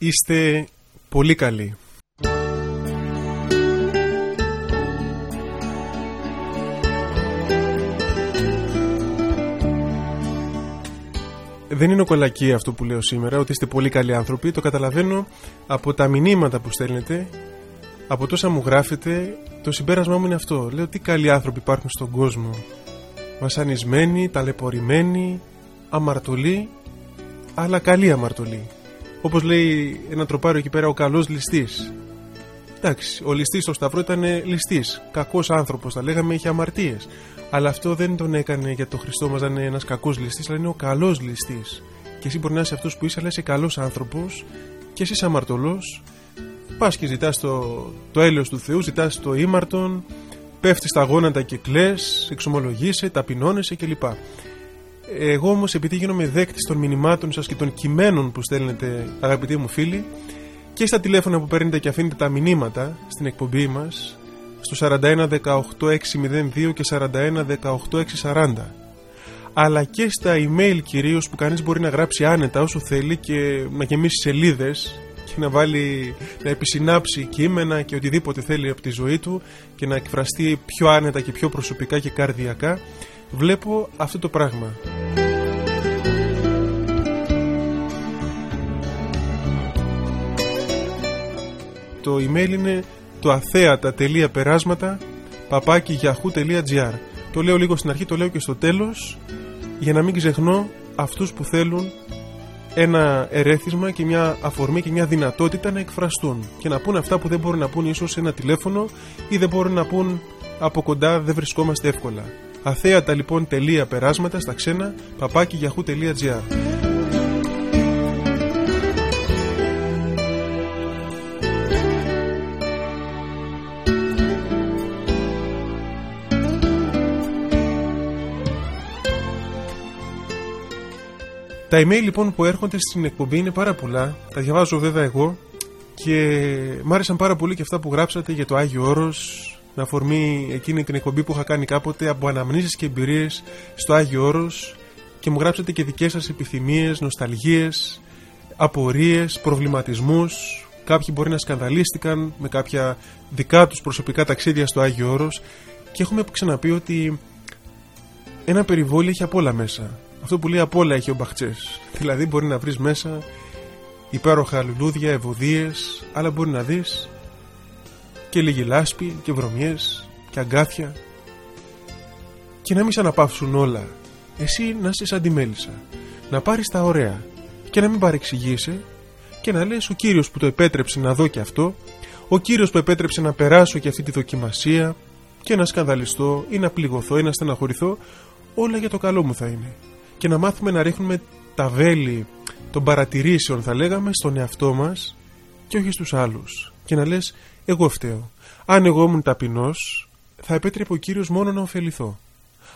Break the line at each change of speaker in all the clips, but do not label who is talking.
Είστε πολύ καλοί. Δεν είναι κολακή αυτό που λέω σήμερα, ότι είστε πολύ καλοί άνθρωποι. Το καταλαβαίνω από τα μηνύματα που στέλνετε, από τόσα μου γράφετε. Το συμπέρασμά μου είναι αυτό. Λέω τι καλοί άνθρωποι υπάρχουν στον κόσμο. Βασανισμένοι, ταλαιπωρημένοι, αμαρτωλοί, αλλά καλοί αμαρτωλοί. Όπως λέει ένα τροπάριο εκεί πέρα, ο καλός ληστής. Εντάξει, ο ληστής στο Σταυρό ήταν ληστής. Κακός άνθρωπος, θα λέγαμε, είχε αμαρτίες. Αλλά αυτό δεν τον έκανε για το Χριστό μας να είναι ένας κακός ληστής, αλλά είναι ο καλός ληστής. Και εσύ μπορεί να είσαι αυτός που είσαι, αλλά είσαι καλός άνθρωπος και εσύ αμαρτωλός. Πας και ζητάς το, το έλεος του Θεού, ζητάς το ήμαρτον, πέφτεις στα γόνατα και κλε, εξομολογείσαι, ταπεινώνεσαι κλπ. Εγώ όμως, επειδή γίνομαι δέκτη των μηνυμάτων σας και των κειμένων που στέλνετε, αγαπητοί μου φίλοι, και στα τηλέφωνα που παίρνετε και αφήνετε τα μηνύματα στην εκπομπή μας στο 41 18 602 και 41 18 640 αλλά και στα email κυρίως που κανείς μπορεί να γράψει άνετα όσο θέλει και να γεμίσει σελίδες και να βάλει, να επισυνάψει κείμενα και οτιδήποτε θέλει από τη ζωή του και να εκφραστεί πιο άνετα και πιο προσωπικά και καρδιακά βλέπω αυτό το πράγμα το email είναι το αθέατα.περάσματα παπάκι Το λέω λίγο στην αρχή, το λέω και στο τέλος για να μην ξεχνώ αυτούς που θέλουν ένα ερέθισμα και μια αφορμή και μια δυνατότητα να εκφραστούν και να πούν αυτά που δεν μπορούν να πούν ίσως σε ένα τηλέφωνο ή δεν μπορούν να πούν από κοντά δεν βρισκόμαστε εύκολα. Αθέατα λοιπόν τελεία περάσματα στα ξένα παπάκι Τα email λοιπόν που έρχονται στην εκπομπή είναι πάρα πολλά. Τα διαβάζω βέβαια εγώ και μ' άρεσαν πάρα πολύ και αυτά που γράψατε για το Άγιο Όρος με αφορμή εκείνη την εκπομπή που είχα κάνει κάποτε από αναμνήσεις και εμπειρίες στο Άγιο Όρος και μου γράψατε και δικές σας επιθυμίες, νοσταλγίες, απορίες, προβληματισμούς. Κάποιοι μπορεί να σκανδαλίστηκαν με κάποια δικά τους προσωπικά ταξίδια στο Άγιο Όρος και έχουμε ξαναπεί ότι ένα περιβόλι έχει απ' όλα μέσα. Αυτό που λέει απ' όλα έχει ο Μπαχτσές. Δηλαδή μπορεί να βρεις μέσα υπέροχα λουλούδια, ευωδίες, αλλά μπορεί να δεις και λίγη λάσπη και βρωμιές και αγκάθια και να μην σε αναπαύσουν όλα. Εσύ να είσαι σαν τη μέλισσα. Να πάρεις τα ωραία και να μην παρεξηγήσει και να λες ο Κύριος που το επέτρεψε να δω και αυτό, ο Κύριος που επέτρεψε να περάσω και αυτή τη δοκιμασία και να σκανδαλιστώ ή να πληγωθώ ή να στεναχωρηθώ, όλα για το καλό μου θα είναι και να μάθουμε να ρίχνουμε τα βέλη των παρατηρήσεων θα λέγαμε στον εαυτό μας και όχι στους άλλους και να λες εγώ φταίω. Αν εγώ ήμουν ταπεινός θα επέτρεπε ο Κύριος μόνο να ωφεληθώ.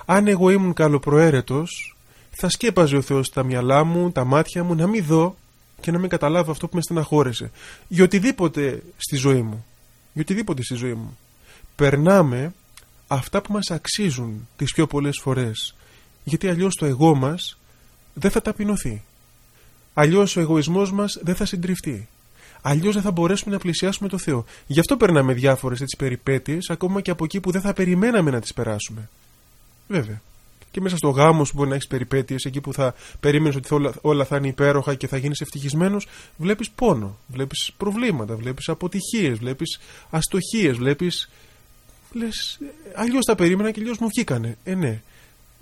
Αν εγώ ήμουν καλοπροαίρετος θα σκέπαζε ο Θεός τα μυαλά μου, τα μάτια μου να μην δω και να μην καταλάβω αυτό που με στεναχώρεσε. Για οτιδήποτε στη ζωή μου. Για οτιδήποτε στη ζωή μου. Περνάμε αυτά που μας αξίζουν τις πιο πολλές φορές. Γιατί αλλιώς το εγώ μας δεν θα ταπεινωθεί. Αλλιώς ο εγωισμός μας δεν θα συντριφτεί. Αλλιώς δεν θα μπορέσουμε να πλησιάσουμε το Θεό. Γι' αυτό περνάμε διάφορες έτσι περιπέτειες, ακόμα και από εκεί που δεν θα περιμέναμε να τις περάσουμε. Βέβαια. Και μέσα στο γάμος σου μπορεί να έχεις περιπέτειες, εκεί που θα περίμενες ότι όλα, όλα θα είναι υπέροχα και θα γίνεις ευτυχισμένος, βλέπεις πόνο, βλέπεις προβλήματα, βλέπεις αποτυχίες, βλέπεις αστοχίες, βλέπεις. Λες, αλλιώς τα περίμενα και αλλιώς μου βγήκανε. Ε, ναι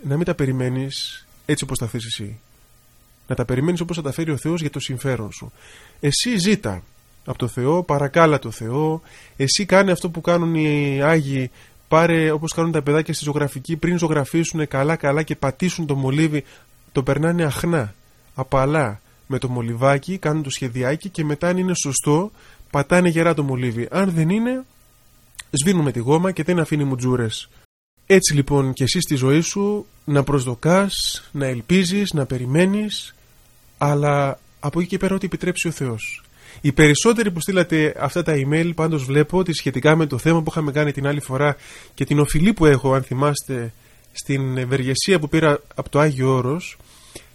να μην τα περιμένεις έτσι όπως τα θες εσύ. Να τα περιμένεις όπως θα τα φέρει ο Θεός για το συμφέρον σου. Εσύ ζήτα από το Θεό, παρακάλα το Θεό. Εσύ κάνε αυτό που κάνουν οι Άγιοι. Πάρε όπως κάνουν τα παιδάκια στη ζωγραφική, πριν ζωγραφίσουν καλά-καλά και πατήσουν το μολύβι, το περνάνε αχνά, απαλά με το μολυβάκι, κάνουν το σχεδιάκι και μετά, αν είναι σωστό, πατάνε γερά το μολύβι. Αν δεν είναι, σβήνουμε τη γόμα και δεν αφήνει μουτζούρες. Έτσι λοιπόν και εσύ στη ζωή σου να προσδοκάς, να ελπίζεις, να περιμένεις αλλά από εκεί και πέρα ό,τι επιτρέψει ο Θεός. Οι περισσότεροι που στείλατε αυτά τα email πάντως βλέπω ότι σχετικά με το θέμα που είχαμε κάνει την άλλη φορά και την οφειλή που έχω αν θυμάστε στην ευεργεσία που πήρα από το Άγιο Όρος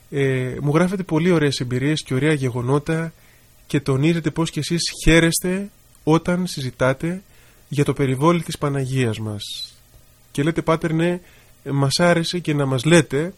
ε, μου γράφετε πολύ ωραίες εμπειρίες και ωραία γεγονότα και τονίζετε πως και εσείς χαίρεστε όταν συζητάτε για το περιβόλι της Παναγίας μας. Και λέτε πάτερ ναι, μας άρεσε και να μας λέτε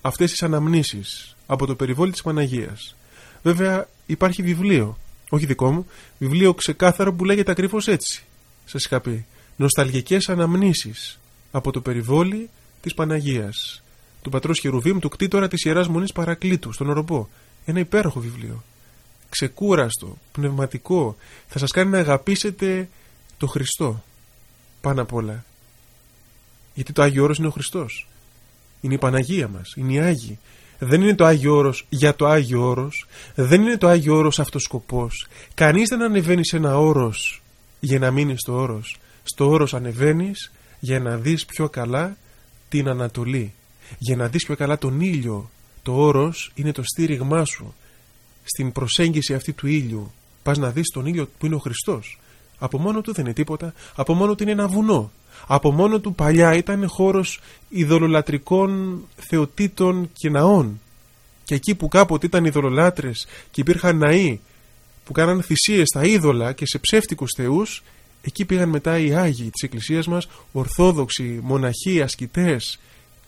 αυτές τις αναμνήσεις από το περιβόλι της Παναγίας. Βέβαια υπάρχει βιβλίο, όχι δικό μου, βιβλίο ξεκάθαρο που λέγεται ακριβώς έτσι. Σας είχα πει. Νοσταλγικές αναμνήσεις από το περιβόλι της Παναγίας. Του πατρός Χερουβίμ, του κτήτορα της Ιεράς Μονής Παρακλήτου, στον Οροπό. Ένα υπέροχο βιβλίο. Ξεκούραστο, πνευματικό. Θα σας κάνει να αγαπήσετε το Χριστό. Πάνω απ' όλα. Γιατί το Άγιο Όρος είναι ο Χριστός. Είναι η Παναγία μας. Είναι οι Άγιοι. Δεν είναι το Άγιο Όρος για το Άγιο Όρος. Δεν είναι το Άγιο Όρος αυτός σκοπός. Κανείς δεν ανεβαίνει σε ένα όρος για να μείνει στο όρος. Στο όρος ανεβαίνεις για να δεις πιο καλά την Ανατολή. Για να δεις πιο καλά τον ήλιο. Το όρος είναι το στήριγμά σου. Στην προσέγγιση αυτή του ήλιου πας να δεις τον ήλιο που είναι ο Χριστός. Από μόνο του δεν είναι τίποτα. Από μόνο του είναι ένα βουνό. Από μόνο του παλιά ήταν χώρος ειδωλολατρικών θεοτήτων και ναών. Και εκεί που κάποτε ήταν ειδωλολάτρες και υπήρχαν ναοί που κάναν θυσίες στα είδωλα και σε ψεύτικους θεούς, εκεί πήγαν μετά οι Άγιοι της Εκκλησίας μας, Ορθόδοξοι, μοναχοί, ασκητές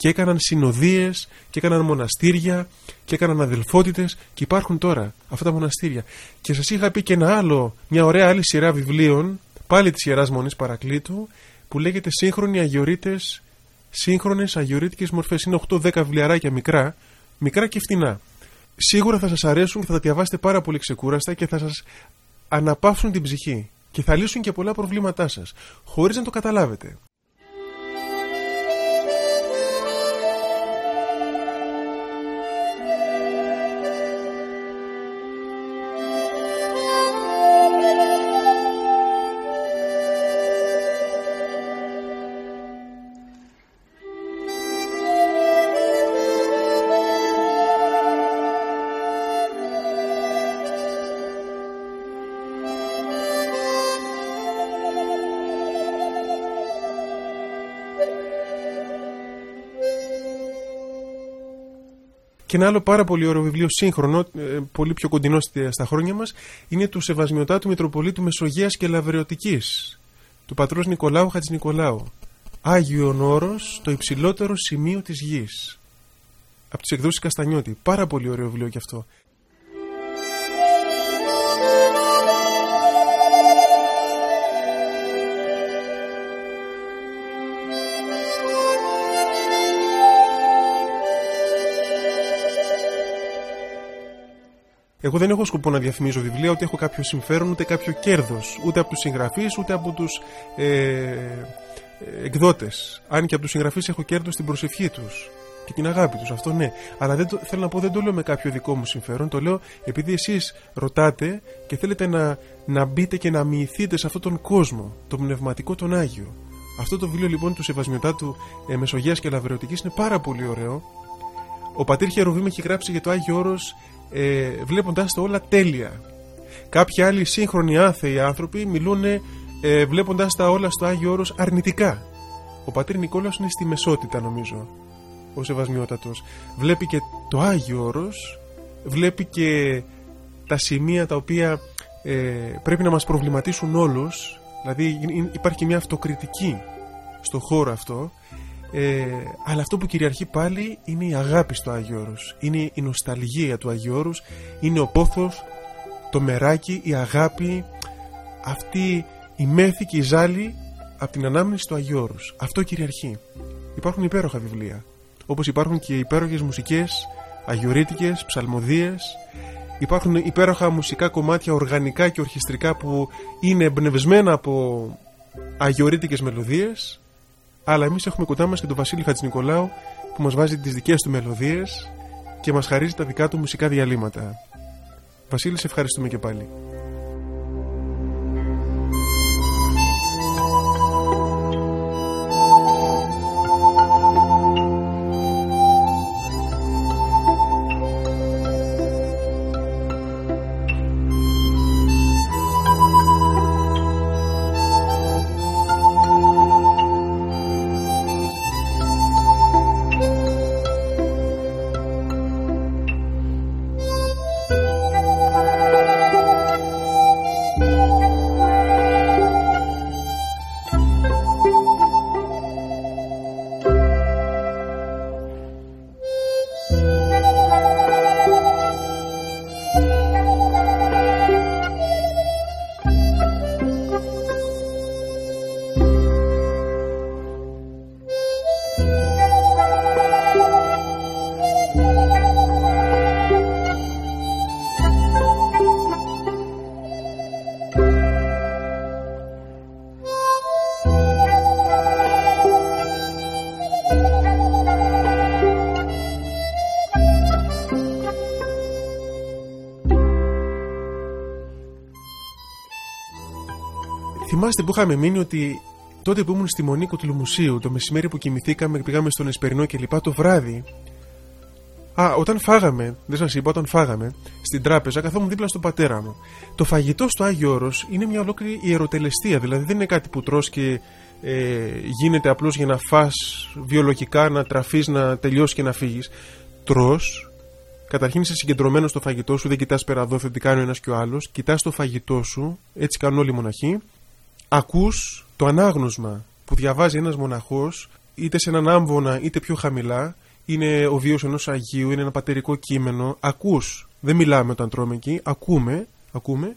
και έκαναν συνοδείες και έκαναν μοναστήρια και έκαναν αδελφότητες και υπάρχουν τώρα αυτά τα μοναστήρια. Και σας είχα πει και ένα άλλο, μια ωραία άλλη σειρά βιβλίων, πάλι της Ιεράς Μονής Παρακλήτου, που λέγεται Σύγχρονοι Αγιορείτες, σύγχρονες αγιορείτικες μορφές. Είναι 8-10 βιβλιαράκια μικρά, μικρά και φτηνά. Σίγουρα θα σας αρέσουν και θα τα διαβάσετε πάρα πολύ ξεκούραστα και θα σας αναπαύσουν την ψυχή και θα λύσουν και πολλά προβλήματά σας, χωρίς να το καταλάβετε. Και ένα άλλο πάρα πολύ ωραίο βιβλίο, σύγχρονο, ε, πολύ πιο κοντινό στα χρόνια μας, είναι του Σεβασμιωτάτου Μητροπολίτου Μεσογείας και Λαβρεωτικής, του πατρός Νικολάου Χατζηνικολάου. Άγιον Όρος, το υψηλότερο σημείο της γης. Από τις εκδόσεις Καστανιώτη. Πάρα πολύ ωραίο βιβλίο κι αυτό. Εγώ δεν έχω σκοπό να διαφημίζω βιβλία, ούτε έχω κάποιο συμφέρον, ούτε κάποιο κέρδος. Ούτε από τους συγγραφείς, ούτε από τους ε, εκδότες. Αν και από τους συγγραφείς έχω κέρδος στην προσευχή τους και την αγάπη τους. Αυτό ναι. Αλλά δεν το, θέλω να πω, δεν το λέω με κάποιο δικό μου συμφέρον. Το λέω επειδή εσείς ρωτάτε και θέλετε να, να μπείτε και να μοιηθείτε σε αυτόν τον κόσμο, το πνευματικό, τον Άγιο. Αυτό το βιβλίο λοιπόν του Σεβασμιωτάτου ε, Μεσογείας και Λαβρεωτικής είναι πάρα πολύ ωραίο. Ο πατήρ Χεροβίμ έχει γράψει για το Άγιο Όρος ε, βλέποντας τα όλα τέλεια. Κάποιοι άλλοι σύγχρονοι άθεοι άνθρωποι μιλούν ε, βλέποντας τα όλα στο Άγιο Όρος αρνητικά. Ο πατήρ Νικόλαος είναι στη μεσότητα νομίζω, ο Σεβασμιότατος. Βλέπει και το Άγιο Όρος, βλέπει και τα σημεία τα οποία ε, πρέπει να μας προβληματίσουν όλους, δηλαδή υπάρχει μια αυτοκριτική στο χώρο αυτό ε, αλλά αυτό που κυριαρχεί πάλι είναι η αγάπη στο Άγιο Όρος. Είναι η νοσταλγία του Άγιου Όρους, είναι ο πόθος, το μεράκι, η αγάπη, αυτή η μέθη και η ζάλη από την ανάμνηση του Αγίου Όρους. Αυτό κυριαρχεί. Υπάρχουν υπέροχα βιβλία, όπως υπάρχουν και υπέροχες μουσικές, αγιορείτικες, ψαλμοδίες, υπάρχουν υπέροχα μουσικά κομμάτια οργανικά και ορχιστρικά που είναι εμπνευσμένα από αγιορείτικες μελωδίες αλλά εμείς έχουμε κοντά μας και τον Βασίλη Χατζηνικολάου που μας βάζει τις δικές του μελωδίες και μας χαρίζει τα δικά του μουσικά διαλύματα. Βασίλη, σε ευχαριστούμε και πάλι. Θυμάστε που είχαμε μείνει ότι τότε που ήμουν στη Μονίκο του Μουσείου, το μεσημέρι που κοιμηθήκαμε και πήγαμε στον Εσπερινό κλπ. Το βράδυ. Α, όταν φάγαμε, δεν σας είπα, όταν φάγαμε στην τράπεζα, καθόμουν δίπλα στον πατέρα μου. Το φαγητό στο Άγιο Όρος είναι μια ολόκληρη ιεροτελεστία. Δηλαδή δεν είναι κάτι που τρως και ε, γίνεται απλώς για να φας βιολογικά, να τραφείς, να τελειώσεις και να φύγεις. Τρως Καταρχήν είσαι συγκεντρωμένος στο φαγητό σου, δεν κοιτάς πέρα εδώ, τι κάνει ο ένας και ο άλλος. Κοιτάς το φαγητό σου, έτσι κάνουν όλοι οι μοναχοί. Ακούς το ανάγνωσμα που διαβάζει ένας μοναχός, είτε σε έναν άμβονα είτε πιο χαμηλά. Είναι ο βίος ενός Αγίου, είναι ένα πατερικό κείμενο. Ακούς, δεν μιλάμε όταν τρώμε εκεί, ακούμε, ακούμε.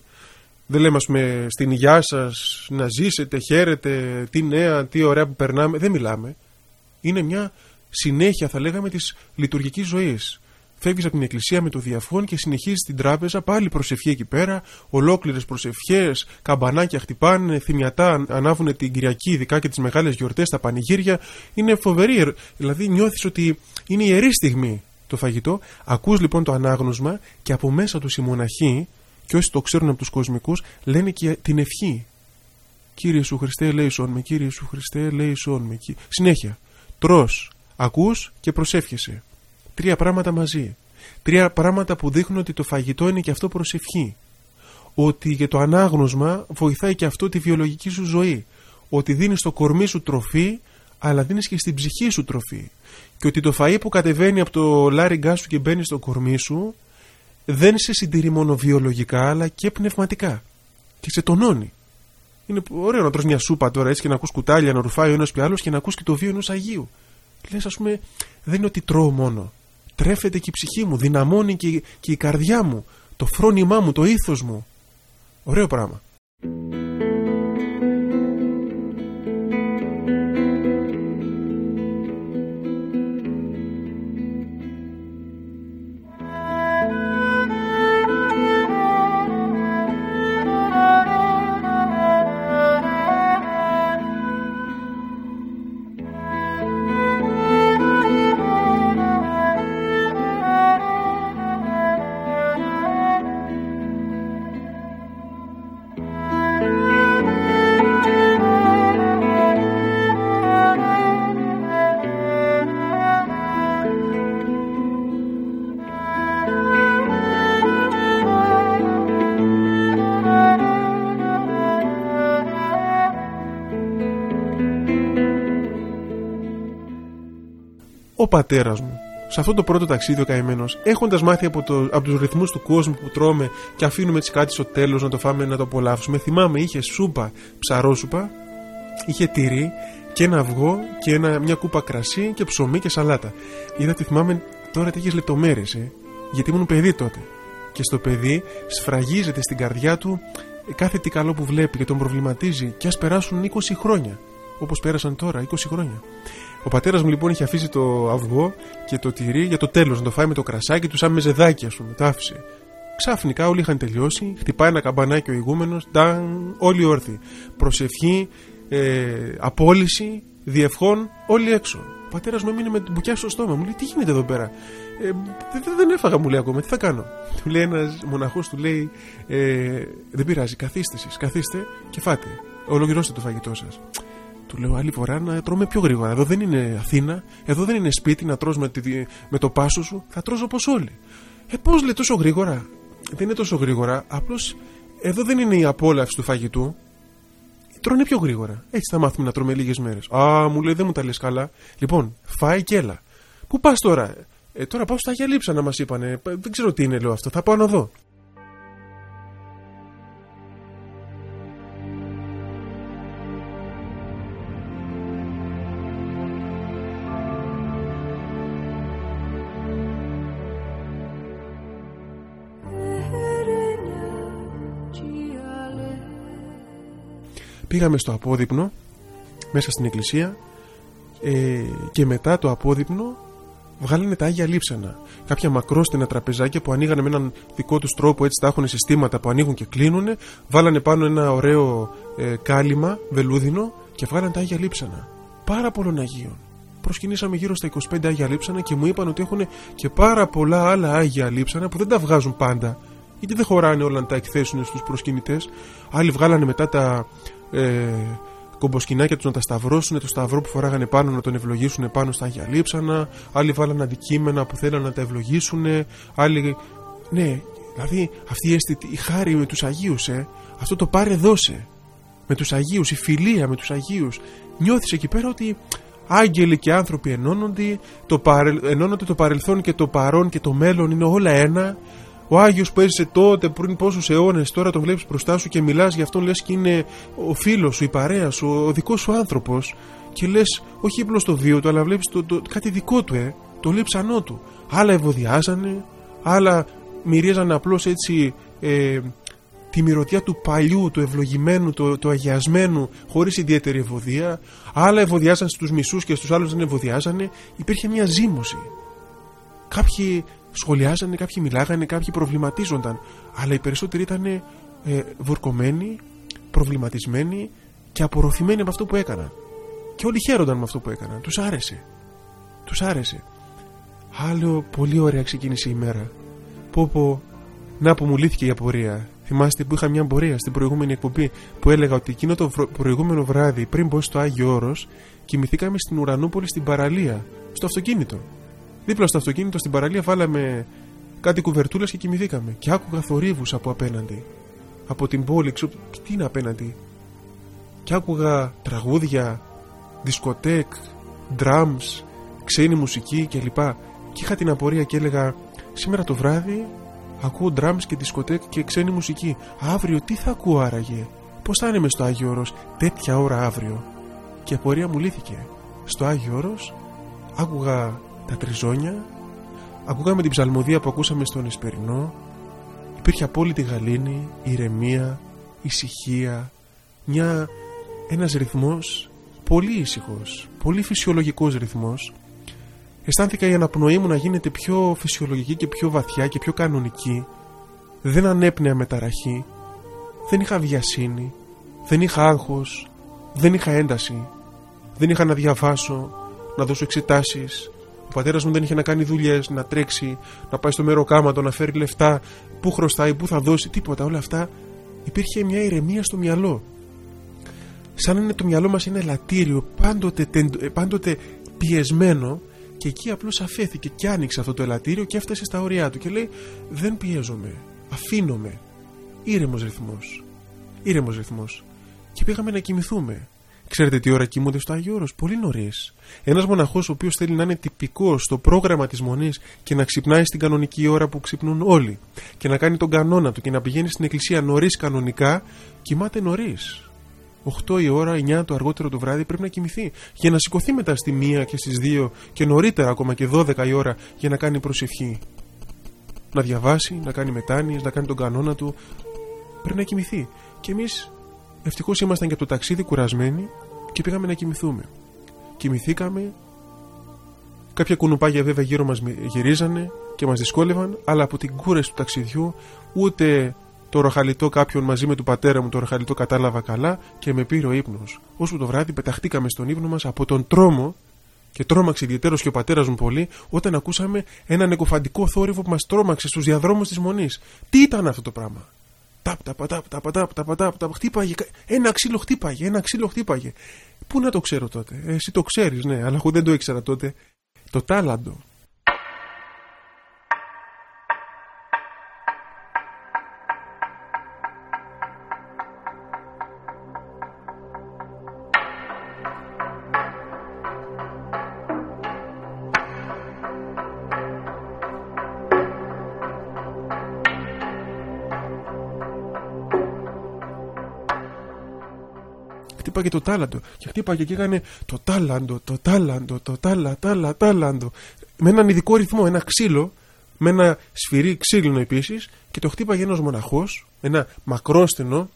Δεν λέμε, ας πούμε, στην υγειά σας να ζήσετε, χαίρετε, τι νέα, τι ωραία που περνάμε. Δεν μιλάμε. Είναι μια συνέχεια, θα λέγαμε, της λειτουργικής ζωής φεύγεις από την εκκλησία με το διαφόν και συνεχίζεις στην τράπεζα, πάλι προσευχή εκεί πέρα, ολόκληρες προσευχές, καμπανάκια χτυπάνε, θυμιατά ανάβουν την Κυριακή, ειδικά και τις μεγάλες γιορτές, τα πανηγύρια. Είναι φοβερή. Δηλαδή νιώθεις ότι είναι ιερή στιγμή το φαγητό. Ακούς λοιπόν το ανάγνωσμα και από μέσα τους οι μοναχοί, και όσοι το ξέρουν από τους κοσμικούς, λένε και την ευχή. Κύριε Σου Χριστέ, λέει με, Κύριε Σου Χριστέ, λέει με. Συνέχεια. Τρώ, ακούς και προσεύχεσαι. Τρία πράγματα μαζί. Τρία πράγματα που δείχνουν ότι το φαγητό είναι και αυτό προσευχή. Ότι για το ανάγνωσμα βοηθάει και αυτό τη βιολογική σου ζωή. Ότι δίνεις στο κορμί σου τροφή, αλλά δίνεις και στην ψυχή σου τροφή. Και ότι το φαΐ που κατεβαίνει από το λάριγκά σου και μπαίνει στο κορμί σου δεν σε συντηρεί μόνο βιολογικά αλλά και πνευματικά. Και σε τονώνει. Είναι ωραίο να τρως μια σούπα τώρα έτσι και να ακούς κουτάλια να ρουφάει ο ένας και άλλος και να ακούς και το βίο ενός Αγίου. Λες ας πούμε δεν είναι ότι τρώω μόνο τρέφεται και η ψυχή μου, δυναμώνει και, και η καρδιά μου, το φρόνημά μου, το ήθος μου. Ωραίο πράγμα. Πατέρας μου, σε αυτό το πρώτο ταξίδι ο καημένος, έχοντας μάθει από, το, από τους ρυθμούς του κόσμου που τρώμε και αφήνουμε έτσι κάτι στο τέλος να το φάμε να το απολαύσουμε, θυμάμαι είχε σούπα, ψαρόσουπα, είχε τυρί και ένα αυγό και ένα, μια κούπα κρασί και ψωμί και σαλάτα. Είδα τη θυμάμαι τώρα τέτοιες λεπτομέρειες, ε, γιατί ήμουν παιδί τότε. Και στο παιδί σφραγίζεται στην καρδιά του κάθε τι καλό που βλέπει και τον προβληματίζει και ας περάσουν 20 χρόνια. Όπως πέρασαν τώρα, 20 χρόνια. Ο πατέρας μου λοιπόν είχε αφήσει το αυγό και το τυρί για το τέλος, να το φάει με το κρασάκι του, σαν με ζεδάκι, ας πούμε. Το άφησε. Ξαφνικά όλοι είχαν τελειώσει, χτυπάει ένα καμπανάκι ο ηγούμενος, ντάν, όλοι όρθιοι. Προσευχή, ε, απόλυση, διευχών, όλοι έξω. Ο πατέρας μου έμεινε με την μπουκιά στο στόμα. Μου λέει: Τι γίνεται εδώ πέρα; Ε, δεν έφαγα, μου λέει ακόμα, τι θα κάνω; Του λέει ένας μοναχός, του λέει: ε, Δεν πειράζει, καθίστε εσείς, καθίστε και φάτε. Ολοκληρώστε το φαγητό σας. Του λέω άλλη φορά να τρώμε πιο γρήγορα. Εδώ δεν είναι Αθήνα, εδώ δεν είναι σπίτι να τρως με, με το πάσο σου. Θα τρως όπως όλοι. Ε, πώς λέει τόσο γρήγορα. Δεν είναι τόσο γρήγορα. Απλώς εδώ δεν είναι η απόλαυση του φαγητού. Τρώνε πιο γρήγορα. Έτσι θα μάθουμε να τρώμε λίγες μέρες. Α, μου λέει δεν μου τα λες καλά. Λοιπόν, φάει και έλα. Πού πας τώρα. Ε, τώρα πάω στα Αγία Λείψα να μας είπανε. Δεν ξέρω τι είναι, λέω αυτό. Θα πάω να δω. Πήγαμε στο απόδειπνο μέσα στην εκκλησία ε, και μετά το απόδειπνο βγάλανε τα Άγια Λείψανα. Κάποια μακρόστενα τραπεζάκια που ανοίγανε με έναν δικό τους τρόπο, έτσι τα έχουν συστήματα που ανοίγουν και κλείνουν. Βάλανε πάνω ένα ωραίο ε, κάλυμα βελούδινο και βγάλανε τα Άγια Λείψανα. Πάρα πολλών Αγίων. Προσκυνήσαμε γύρω στα 25 Άγια Λείψανα και μου είπαν ότι έχουν και πάρα πολλά άλλα Άγια Λείψανα που δεν τα βγάζουν πάντα γιατί δεν χωράνε όλα να τα εκθέσουν στους προσκυνητές άλλοι βγάλανε μετά τα ε, κομποσκινάκια τους να τα σταυρώσουν, το σταυρό που φοράγανε πάνω να τον ευλογήσουν πάνω στα Άγια Λείψανα, άλλοι βάλανε αντικείμενα που θέλανε να τα ευλογήσουν, άλλοι. Ναι, δηλαδή αυτή η αίσθητη, η χάρη με τους Αγίους, ε, αυτό το πάρε δώσε. Με τους Αγίους, η φιλία με τους Αγίους. Νιώθεις εκεί πέρα ότι άγγελοι και άνθρωποι ενώνονται, το παρελ... ενώνονται το παρελθόν και το παρόν και το μέλλον είναι όλα ένα ο Άγιος που έζησε τότε πριν πόσους αιώνες τώρα τον βλέπεις μπροστά σου και μιλάς για αυτόν λες και είναι ο φίλος σου, η παρέα σου, ο δικός σου άνθρωπος και λες όχι απλώς το βίο του αλλά βλέπεις το, το, κάτι δικό του ε, το λείψανό του άλλα ευωδιάζανε άλλα μυρίζανε απλώς έτσι ε, τη μυρωδιά του παλιού, του ευλογημένου, του, του αγιασμένου, χωρίς ιδιαίτερη ευωδία. Άλλα ευωδιάζαν στους μισούς και στους άλλους δεν ευωδιάζανε. Υπήρχε μια ζήμωση. Κάποιοι σχολιάζανε, κάποιοι μιλάγανε, κάποιοι προβληματίζονταν. Αλλά οι περισσότεροι ήταν ε, βουρκωμένοι, προβληματισμένοι και απορροφημένοι από αυτό που έκαναν. Και όλοι χαίρονταν με αυτό που έκαναν. Τους άρεσε. Τους άρεσε. Άλλο πολύ ωραία ξεκίνησε η μέρα. Πω πω, να που μου λύθηκε η απορία. Θυμάστε που είχα μια απορία στην προηγούμενη εκπομπή που έλεγα ότι εκείνο το προηγούμενο βράδυ πριν πω στο Άγιο Όρος κοιμηθήκαμε στην Ουρανούπολη στην παραλία, στο αυτοκίνητο. Δίπλα στο αυτοκίνητο στην παραλία βάλαμε κάτι κουβερτούλες και κοιμηθήκαμε. Και άκουγα θορύβους από απέναντι. Από την πόλη, ξέρω τι είναι απέναντι; Και άκουγα τραγούδια, δισκοτέκ, drums, ξένη μουσική κλπ. Και είχα την απορία και έλεγα σήμερα το βράδυ ακούω drums και δισκοτέκ και ξένη μουσική. Αύριο τι θα ακούω άραγε; Πώς θα είναι μες στο Άγιο Όρος τέτοια ώρα αύριο; Και η απορία μου λύθηκε. Στο Άγιο Όρος άκουγα τα τριζόνια, ακούγαμε την ψαλμοδία που ακούσαμε στον Εσπερινό, υπήρχε απόλυτη γαλήνη, ηρεμία, ησυχία, μια, ένας ρυθμός πολύ ήσυχος, πολύ φυσιολογικός ρυθμός. Αισθάνθηκα η αναπνοή μου να γίνεται πιο φυσιολογική και πιο βαθιά και πιο κανονική. Δεν ανέπνεα με ταραχή, δεν είχα βιασύνη, δεν είχα άγχος, δεν είχα ένταση, δεν είχα να διαβάσω, να δώσω εξετάσεις, πατέρας μου δεν είχε να κάνει δουλειές, να τρέξει, να πάει στο μεροκάματο, να φέρει λεφτά, πού χρωστάει, πού θα δώσει, τίποτα. Όλα αυτά υπήρχε μια ηρεμία στο μυαλό. Σαν είναι το μυαλό μας ένα ελαττήριο, πάντοτε, πάντοτε πιεσμένο, και εκεί απλώς αφέθηκε και άνοιξε αυτό το ελαττήριο και έφτασε στα όρια του και λέει: Δεν πιέζομαι, αφήνομαι. Ήρεμος ρυθμός. Ήρεμος ρυθμός. Και πήγαμε να κοιμηθούμε. Ξέρετε τι ώρα κοιμούνται στο Άγιο Όρος, πολύ νωρίς. Ένας μοναχός ο οποίος θέλει να είναι τυπικός στο πρόγραμμα της μονής και να ξυπνάει στην κανονική ώρα που ξυπνούν όλοι και να κάνει τον κανόνα του και να πηγαίνει στην εκκλησία νωρίς κανονικά, κοιμάται νωρίς. 8 η ώρα, 9 το αργότερο το βράδυ πρέπει να κοιμηθεί. Για να σηκωθεί μετά στη 1 και στις 2 και νωρίτερα ακόμα και 12 η ώρα για να κάνει προσευχή. Να διαβάσει, να κάνει μετάνοιες, να κάνει τον κανόνα του. Πρέπει να κοιμηθεί. Και εμείς Ευτυχώς ήμασταν και από το ταξίδι κουρασμένοι και πήγαμε να κοιμηθούμε. Κοιμηθήκαμε. Κάποια κουνουπάγια βέβαια γύρω μας γυρίζανε και μας δυσκόλευαν, αλλά από την κούραση του ταξιδιού ούτε το ροχαλιτό κάποιον μαζί με του πατέρα μου το ροχαλιτό κατάλαβα καλά και με πήρε ο ύπνος. Όσο το βράδυ πεταχτήκαμε στον ύπνο μας από τον τρόμο και τρόμαξε ιδιαίτερος και ο πατέρας μου πολύ όταν ακούσαμε έναν εγκοφαντικό θόρυβο που μας τρόμαξε στους διαδρόμους της μονής. Τι ήταν αυτό το πράγμα; Ταπ, ταπ, ταπ, ταπ, ταπ, ταπ, ταπ, ταπ, χτύπαγε. Ένα ξύλο χτύπαγε, ένα ξύλο χτύπαγε. Πού να το ξέρω τότε; Εσύ το ξέρεις, ναι, αλλά εγώ δεν το ήξερα τότε. Το τάλαντο. Χτύπαγε το τάλαντο. Και χτύπαγε και έκανε το τάλαντο, το τάλαντο, το τάλα, τάλα, τάλαντο. Με έναν ειδικό ρυθμό, ένα ξύλο, με ένα σφυρί ξύλινο επίσης, και το χτύπαγε ένας μοναχός, ένα μακρόστενο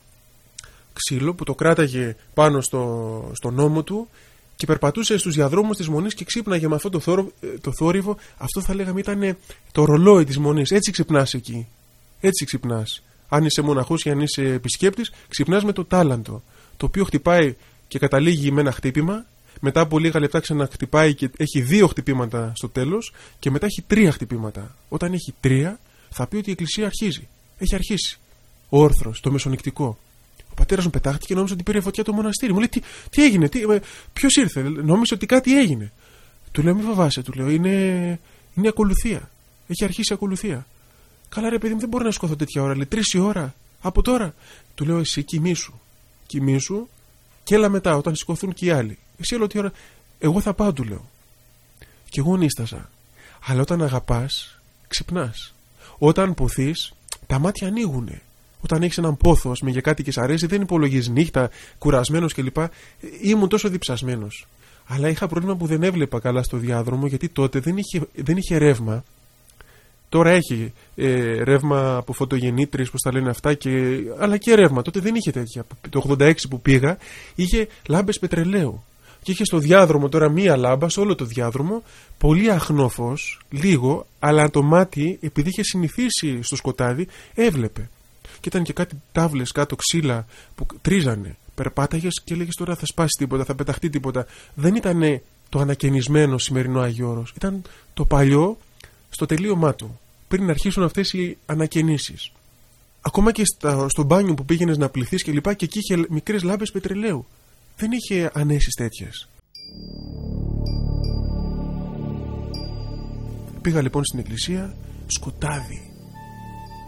ξύλο που το κράταγε πάνω στο, στο νόμο του και περπατούσε στους διαδρόμους της Μονής και ξύπναγε με αυτό το, θόρο, το θόρυβο. Αυτό θα λέγαμε ήταν το ρολόι της Μονής. Έτσι ξυπνάς εκεί. Έτσι ξυπνάς. Αν είσαι μοναχός ή αν είσαι επισκέπτης, ξυπνάς με το τάλαντο το οποίο χτυπάει και καταλήγει με ένα χτύπημα. Μετά από λίγα λεπτά ξαναχτυπάει και έχει δύο χτυπήματα στο τέλος και μετά έχει τρία χτυπήματα. Όταν έχει τρία, θα πει ότι η εκκλησία αρχίζει. Έχει αρχίσει. Ο όρθρος, το μεσονικτικό. Ο πατέρας μου πετάχτηκε και νόμιζε ότι πήρε φωτιά το μοναστήρι. Μου λέει τι, τι έγινε, τι, ποιος ήρθε, νόμιζε ότι κάτι έγινε. Του λέω, μην φοβάσαι, του λέω, είναι, είναι ακολουθία. Έχει αρχίσει ακολουθία. Καλά, ρε παιδί μου, δεν μπορώ να σκοθώ τέτοια ώρα. Λέει, τρεις η ώρα, από τώρα. Του λέω, εσύ κοιμήσου. Κοιμήσου και έλα μετά, όταν σηκωθούν και οι άλλοι. Εσύ όλη τη ώρα, εγώ θα πάω, του λέω. Και εγώ νίστασα. Αλλά όταν αγαπάς, ξυπνάς. Όταν ποθεί, τα μάτια ανοίγουν. Όταν έχεις έναν πόθο με για κάτι και σ' αρέσει, δεν υπολογίζεις νύχτα, κουρασμένος κλπ. Ήμουν τόσο διψασμένος. Αλλά είχα πρόβλημα που δεν έβλεπα καλά στο διάδρομο γιατί τότε δεν είχε, δεν είχε ρεύμα. Τώρα έχει ε, ρεύμα από φωτογεννήτρε, πώ τα λένε αυτά, και, αλλά και ρεύμα. Τότε δεν είχε τέτοια. Το 86 που πήγα είχε λάμπες πετρελαίου. Και είχε στο διάδρομο τώρα μία λάμπα, σε όλο το διάδρομο, πολύ αχνόφο, λίγο, αλλά το μάτι, επειδή είχε συνηθίσει στο σκοτάδι, έβλεπε. Και ήταν και κάτι τάβλες κάτω ξύλα που τρίζανε. Περπάταγες και έλεγες τώρα θα σπάσει τίποτα, θα πεταχτεί τίποτα. Δεν ήταν το ανακαινισμένο σημερινό Άγιο Όρος. Ήταν το παλιό στο τελείωμά του. Πριν αρχίσουν αυτές οι ανακαινήσεις. Ακόμα και στα, στο μπάνιο που πήγαινες να πληθείς και λοιπά και εκεί είχε μικρές λάμπες πετρελαίου. Δεν είχε ανέσεις τέτοιες. Πήγα λοιπόν στην εκκλησία, σκοτάδι,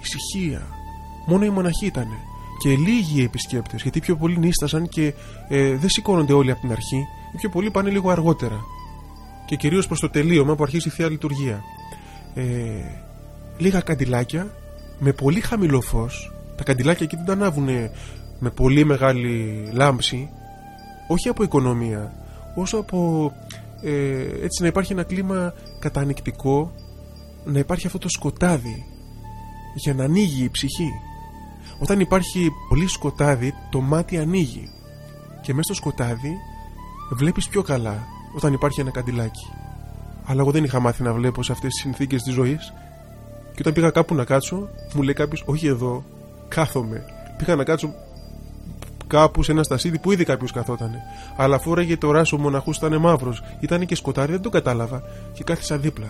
ησυχία. Μόνο οι μοναχοί ήταν και λίγοι επισκέπτες, γιατί πιο πολλοί νίστασαν και ε, δεν σηκώνονται όλοι από την αρχή. Οι πιο πολλοί πάνε λίγο αργότερα. Και κυρίως προς το τελείωμα που αρχίζει η θεία λειτουργία. Ε, λίγα καντιλάκια με πολύ χαμηλό φως. Τα καντιλάκια εκεί δεν τα ανάβουν με πολύ μεγάλη λάμψη, όχι από οικονομία, όσο από ε, έτσι να υπάρχει ένα κλίμα κατανικτικό, να υπάρχει αυτό το σκοτάδι για να ανοίγει η ψυχή. Όταν υπάρχει πολύ σκοτάδι, το μάτι ανοίγει. Και μέσα στο σκοτάδι βλέπεις πιο καλά όταν υπάρχει ένα καντιλάκι. Αλλά εγώ δεν είχα μάθει να βλέπω σε αυτές τις συνθήκες της ζωής. Και όταν πήγα κάπου να κάτσω, μου λέει κάποιος, Όχι εδώ, κάθομαι. Πήγα να κάτσω κάπου σε ένα στασίδι που ήδη κάποιος καθόταν. Αλλά φόραγε το ράσο μοναχού, ήταν μαύρος. Ήταν και σκοτάρι, δεν το κατάλαβα. Και κάθισα δίπλα.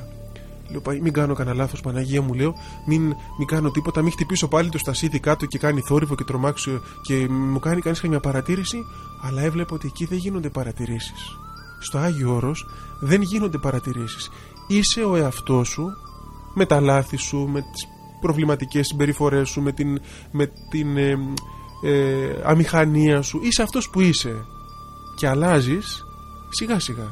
Λέω, μην κάνω κανένα λάθος, Παναγία μου, λέω, μην, μην κάνω τίποτα, μην χτυπήσω πάλι το στασίδι κάτω και κάνει θόρυβο και τρομάξω και μου κάνει κανείς μια παρατήρηση. Αλλά έβλεπα ότι εκεί δεν γίνονται παρατηρήσεις. Στο Άγιο Όρος δεν γίνονται παρατηρήσεις. Είσαι ο εαυτός σου με τα λάθη σου, με τις προβληματικές συμπεριφορές σου, με την, με την ε, ε, αμηχανία σου. Είσαι αυτός που είσαι. Και αλλάζεις σιγά σιγά.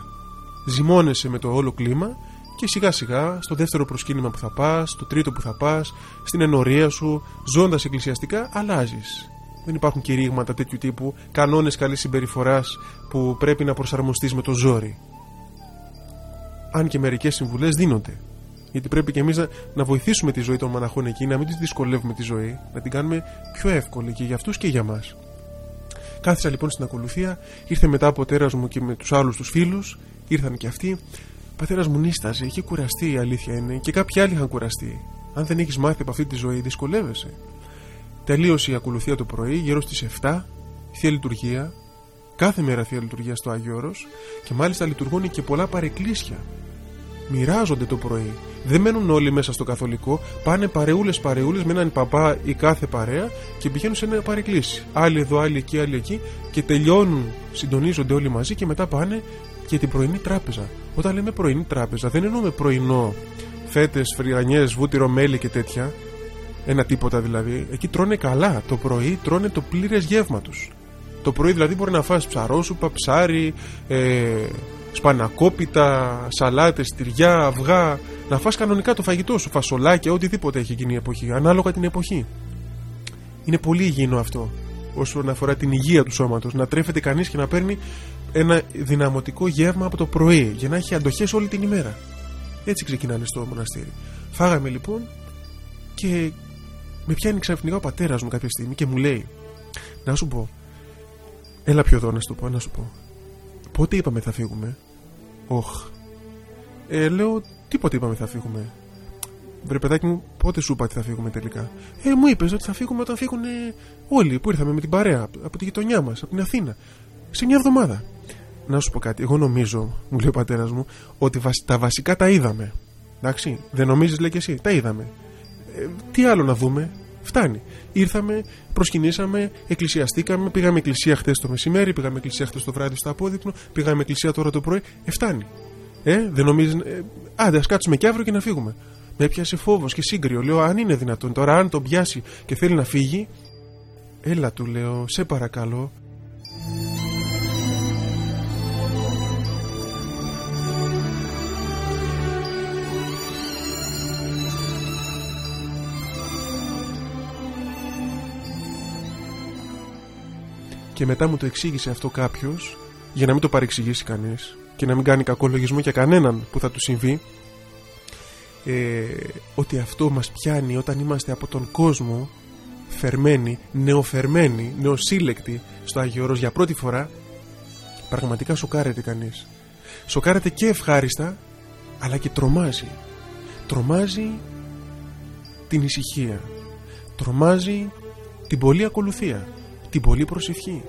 Ζυμώνεσαι με το όλο κλίμα και σιγά σιγά στο δεύτερο προσκύνημα που θα πας, στο τρίτο που θα πας, στην ενορία σου, ζώντας εκκλησιαστικά, αλλάζεις. Δεν υπάρχουν κηρύγματα τέτοιου τύπου, κανόνες καλής συμπεριφοράς που πρέπει να προσαρμοστείς με το ζόρι. Αν και μερικές συμβουλές δίνονται. Γιατί πρέπει και εμείς να, βοηθήσουμε τη ζωή των μοναχών εκεί, να μην τη δυσκολεύουμε τη ζωή, να την κάνουμε πιο εύκολη και για αυτούς και για μας. Κάθισα λοιπόν στην ακολουθία, ήρθε μετά από τέρα μου και με τους άλλους τους φίλους, ήρθαν και αυτοί πατέρας μου νίσταζε, είχε κουραστεί η αλήθεια είναι και κάποιοι άλλοι είχαν κουραστεί. Αν δεν έχεις μάθει από αυτή τη ζωή, δυσκολεύεσαι. Τελείωσε η ακολουθία το πρωί, γύρω στις 7, θεία λειτουργία, κάθε μέρα θεία λειτουργία στο Άγιο Όρος και μάλιστα λειτουργούν και πολλά παρεκκλήσια. Μοιράζονται το πρωί. Δεν μένουν όλοι μέσα στο καθολικό, πάνε παρεούλες παρεούλες με έναν παπά ή κάθε παρέα και πηγαίνουν σε ένα παρεκκλήσι. Άλλοι εδώ, άλλοι εκεί, άλλοι εκεί και τελειώνουν, συντονίζονται όλοι μαζί και μετά πάνε και την πρωινή τράπεζα. Όταν λέμε πρωινή τράπεζα, δεν εννοούμε πρωινό φέτες, φριανιέ, βούτυρο, μέλι και τέτοια. Ένα τίποτα δηλαδή. Εκεί τρώνε καλά. Το πρωί τρώνε το πλήρες γεύμα τους. Το πρωί δηλαδή μπορεί να φας ψαρόσουπα, ψάρι, ε, σπανακόπιτα, σαλάτες, τυριά, αυγά. Να φας κανονικά το φαγητό σου, φασολάκια, οτιδήποτε έχει γίνει η εποχή. Ανάλογα την εποχή. Είναι πολύ υγιεινό αυτό όσον αφορά την υγεία του σώματος να τρέφεται κανείς και να παίρνει ένα δυναμωτικό γεύμα από το πρωί για να έχει αντοχές όλη την ημέρα έτσι ξεκινάνε στο μοναστήρι φάγαμε λοιπόν και με πιάνει ξαφνικά ο πατέρας μου κάποια στιγμή και μου λέει να σου πω έλα πιο εδώ να σου πω να σου πω πότε είπαμε θα φύγουμε; Όχ ε, λέω τίποτε είπαμε θα φύγουμε; Βρε παιδάκι μου, πότε σου είπα ότι θα φύγουμε τελικά; Ε, μου είπες ότι θα φύγουμε όταν φύγουν όλοι που ήρθαμε με την παρέα από τη γειτονιά μας, από την Αθήνα. Σε μια εβδομάδα. Να σου πω κάτι, εγώ νομίζω, μου λέει ο πατέρας μου, ότι τα βασικά τα είδαμε. Εντάξει, δεν νομίζεις, λέει και εσύ, τα είδαμε. Ε, τι άλλο να δούμε, Φτάνει. Ήρθαμε, προσκυνήσαμε, εκκλησιαστήκαμε, πήγαμε εκκλησία χθε το μεσημέρι, πήγαμε εκκλησία χθε το βράδυ στο απόδειπνο, πήγαμε εκκλησία τώρα το πρωί. Ε, φτάνει. Ε, δεν νομίζεις. Ε, άντε, ας κάτσουμε και αύριο και να φύγουμε. Με έπιασε φόβος και σύγκριο. Λέω, αν είναι δυνατόν τώρα, αν τον πιάσει και θέλει να φύγει, έλα του λέω, σε παρακαλώ, και μετά μου το εξήγησε αυτό κάποιος, για να μην το παρεξηγήσει κανείς και να μην κάνει κακό λογισμό για κανέναν που θα του συμβεί, ε, ότι αυτό μας πιάνει όταν είμαστε από τον κόσμο φερμένοι, νεοφερμένοι, νεοσύλλεκτοι στο Άγιο Όρος για πρώτη φορά πραγματικά σοκάρεται κανείς. Σοκάρεται και ευχάριστα αλλά και τρομάζει. Τρομάζει την ησυχία. Τρομάζει την πολλή ακολουθία την πολλή προσευχή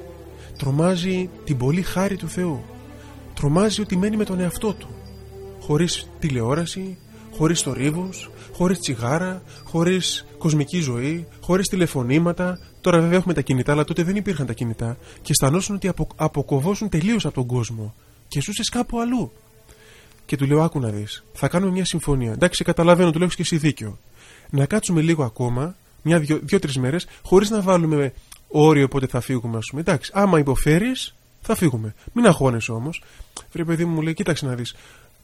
τρομάζει την πολλή χάρη του Θεού τρομάζει ότι μένει με τον εαυτό του χωρίς τηλεόραση χωρίς θορύβους, χωρίς τσιγάρα, χωρίς κοσμική ζωή, χωρίς τηλεφωνήματα. Τώρα βέβαια έχουμε τα κινητά, αλλά τότε δεν υπήρχαν τα κινητά και αισθανόσουν ότι απο, αποκοβώσουν τελείως από τον κόσμο και ζούσες κάπου αλλού. Και του λέω: Άκου να δεις, θα κάνουμε μια συμφωνία. Εντάξει, καταλαβαίνω, του λέω και εσύ δίκιο. Να κάτσουμε λίγο ακόμα, μια-δύο-τρει δύο, μέρες, χωρίς να βάλουμε όριο πότε θα φύγουμε, ας πούμε. Εντάξει, άμα υποφέρεις, θα φύγουμε. Μην αγχώνεσαι όμως. Βρε, παιδί μου, μου λέει: Κοίταξε να δεις.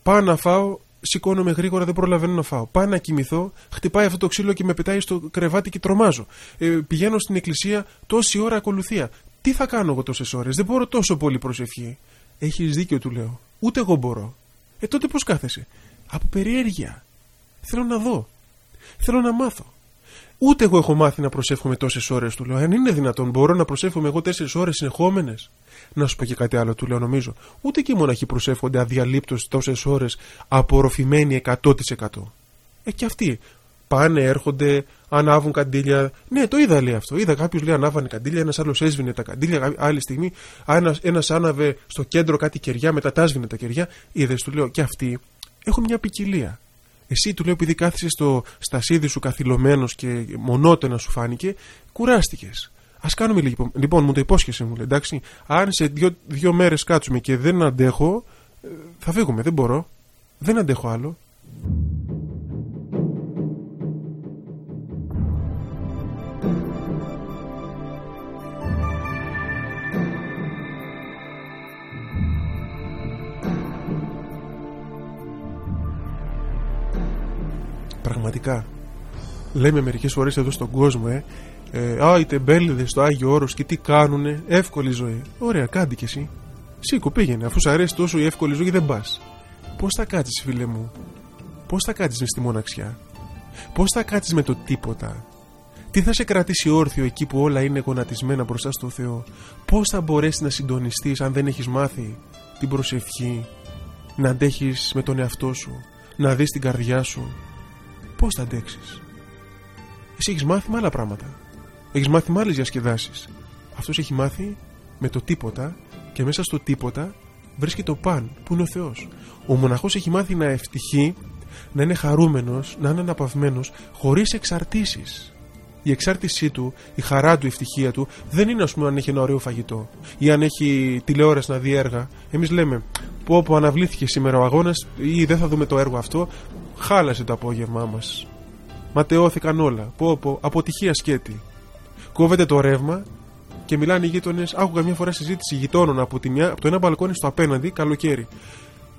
Πάω να φάω σηκώνομαι γρήγορα, δεν προλαβαίνω να φάω. Πάω να κοιμηθώ, χτυπάει αυτό το ξύλο και με πετάει στο κρεβάτι και τρομάζω. Ε, πηγαίνω στην εκκλησία τόση ώρα ακολουθία. Τι θα κάνω εγώ τόσες ώρες, δεν μπορώ τόσο πολύ προσευχή. Έχεις δίκιο, του λέω. Ούτε εγώ μπορώ. Ε, τότε πώς κάθεσαι; Από περιέργεια. Θέλω να δω. Θέλω να μάθω. Ούτε εγώ έχω μάθει να προσεύχομαι τόσες ώρες, του λέω. Αν είναι δυνατόν, μπορώ να προσεύχομαι εγώ τέσσερις ώρες συνεχόμενες. Να σου πω και κάτι άλλο, του λέω νομίζω. Ούτε και οι μοναχοί προσεύχονται αδιαλείπτως τόσες ώρες απορροφημένοι 100%. Ε, και αυτοί πάνε, έρχονται, ανάβουν καντήλια. Ναι, το είδα λέει αυτό. Είδα κάποιος λέει ανάβανε καντήλια, ένας άλλος έσβηνε τα καντήλια. Άλλη στιγμή ένας άναβε στο κέντρο κάτι κεριά, μετά τα έσβηνε τα κεριά. Είδες, του λέω, και αυτοί έχουν μια ποικιλία. Εσύ του λέω επειδή κάθισε στο στασίδι σου καθυλωμένος και μονότενα σου φάνηκε, κουράστηκες. Α κάνουμε λίγο. Λοιπόν, μου το υπόσχεσαι, μου λέει. Εντάξει, αν σε δύο, δύο μέρες κάτσουμε και δεν αντέχω, ε, θα φύγουμε. Δεν μπορώ. Δεν αντέχω άλλο. Πραγματικά. Λέμε μερικές φορές εδώ στον κόσμο, ε, ε, Α, οι τεμπέληδες στο Άγιο Όρος και τι κάνουνε. Εύκολη ζωή. Ωραία, κάντε κι εσύ. Σήκω, πήγαινε. Αφού σου αρέσει τόσο η εύκολη ζωή, δεν πας. Πώς θα κάτσεις, φίλε μου, Πώς θα κάτσεις μες στη μοναξιά, Πώς θα κάτσεις με το τίποτα, Τι θα σε κρατήσει όρθιο εκεί που όλα είναι γονατισμένα μπροστά στο Θεό, Πώς θα μπορέσεις να συντονιστείς αν δεν έχεις μάθει την προσευχή, να αντέχεις με τον εαυτό σου, να δεις την καρδιά σου, Πώς θα αντέξεις; Εσύ έχεις μάθει με άλλα πράγματα. Έχεις μάθει με άλλες διασκεδάσεις. Αυτός έχει μάθει με το τίποτα και μέσα στο τίποτα βρίσκει το παν που είναι ο Θεός. Ο μοναχός έχει μάθει να ευτυχεί, να είναι χαρούμενος, να είναι αναπαυμένος, χωρίς εξαρτήσεις. Η εξάρτησή του, η χαρά του, η ευτυχία του δεν είναι, ας πούμε, αν έχει ένα ωραίο φαγητό ή αν έχει τηλεόραση να δει έργα. Εμείς λέμε, πω πω αναβλήθηκε σήμερα ο αγώνας ή δεν θα δούμε το έργο αυτό, χάλασε το απόγευμά μας. Ματαιώθηκαν όλα. Πω πω, αποτυχία σκέτη κόβεται το ρεύμα και μιλάνε οι γείτονες. Άκουγα μια φορά συζήτηση γειτόνων από, τη μια, από το ένα μπαλκόνι στο απέναντι, καλοκαίρι.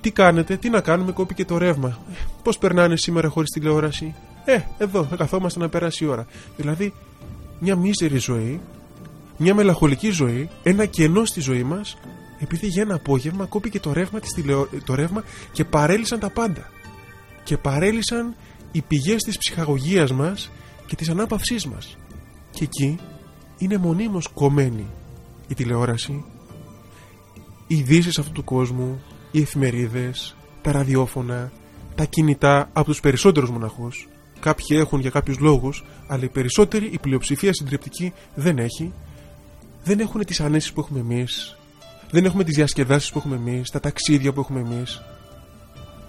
Τι κάνετε, τι να κάνουμε, κόπηκε το ρεύμα. Πώς περνάνε σήμερα χωρίς τηλεόραση; Ε, εδώ θα καθόμαστε να περάσει η ώρα. Δηλαδή, μια μίζερη ζωή, μια μελαγχολική ζωή, ένα κενό στη ζωή μας, επειδή για ένα απόγευμα κόπηκε το ρεύμα, της τηλεο... το ρεύμα και παρέλυσαν τα πάντα. Και παρέλυσαν οι πηγές της ψυχαγωγίας μας και της ανάπαυσής μας και εκεί είναι μονίμως κομμένη η τηλεόραση, οι ειδήσεις αυτού του κόσμου, οι εφημερίδες, τα ραδιόφωνα, τα κινητά από τους περισσότερους μοναχούς. Κάποιοι έχουν για κάποιους λόγους, αλλά οι περισσότεροι, η πλειοψηφία συντριπτική δεν έχει. Δεν έχουν τις ανέσεις που έχουμε εμείς, δεν έχουμε τις διασκεδάσεις που έχουμε εμείς, τα ταξίδια που έχουμε εμείς.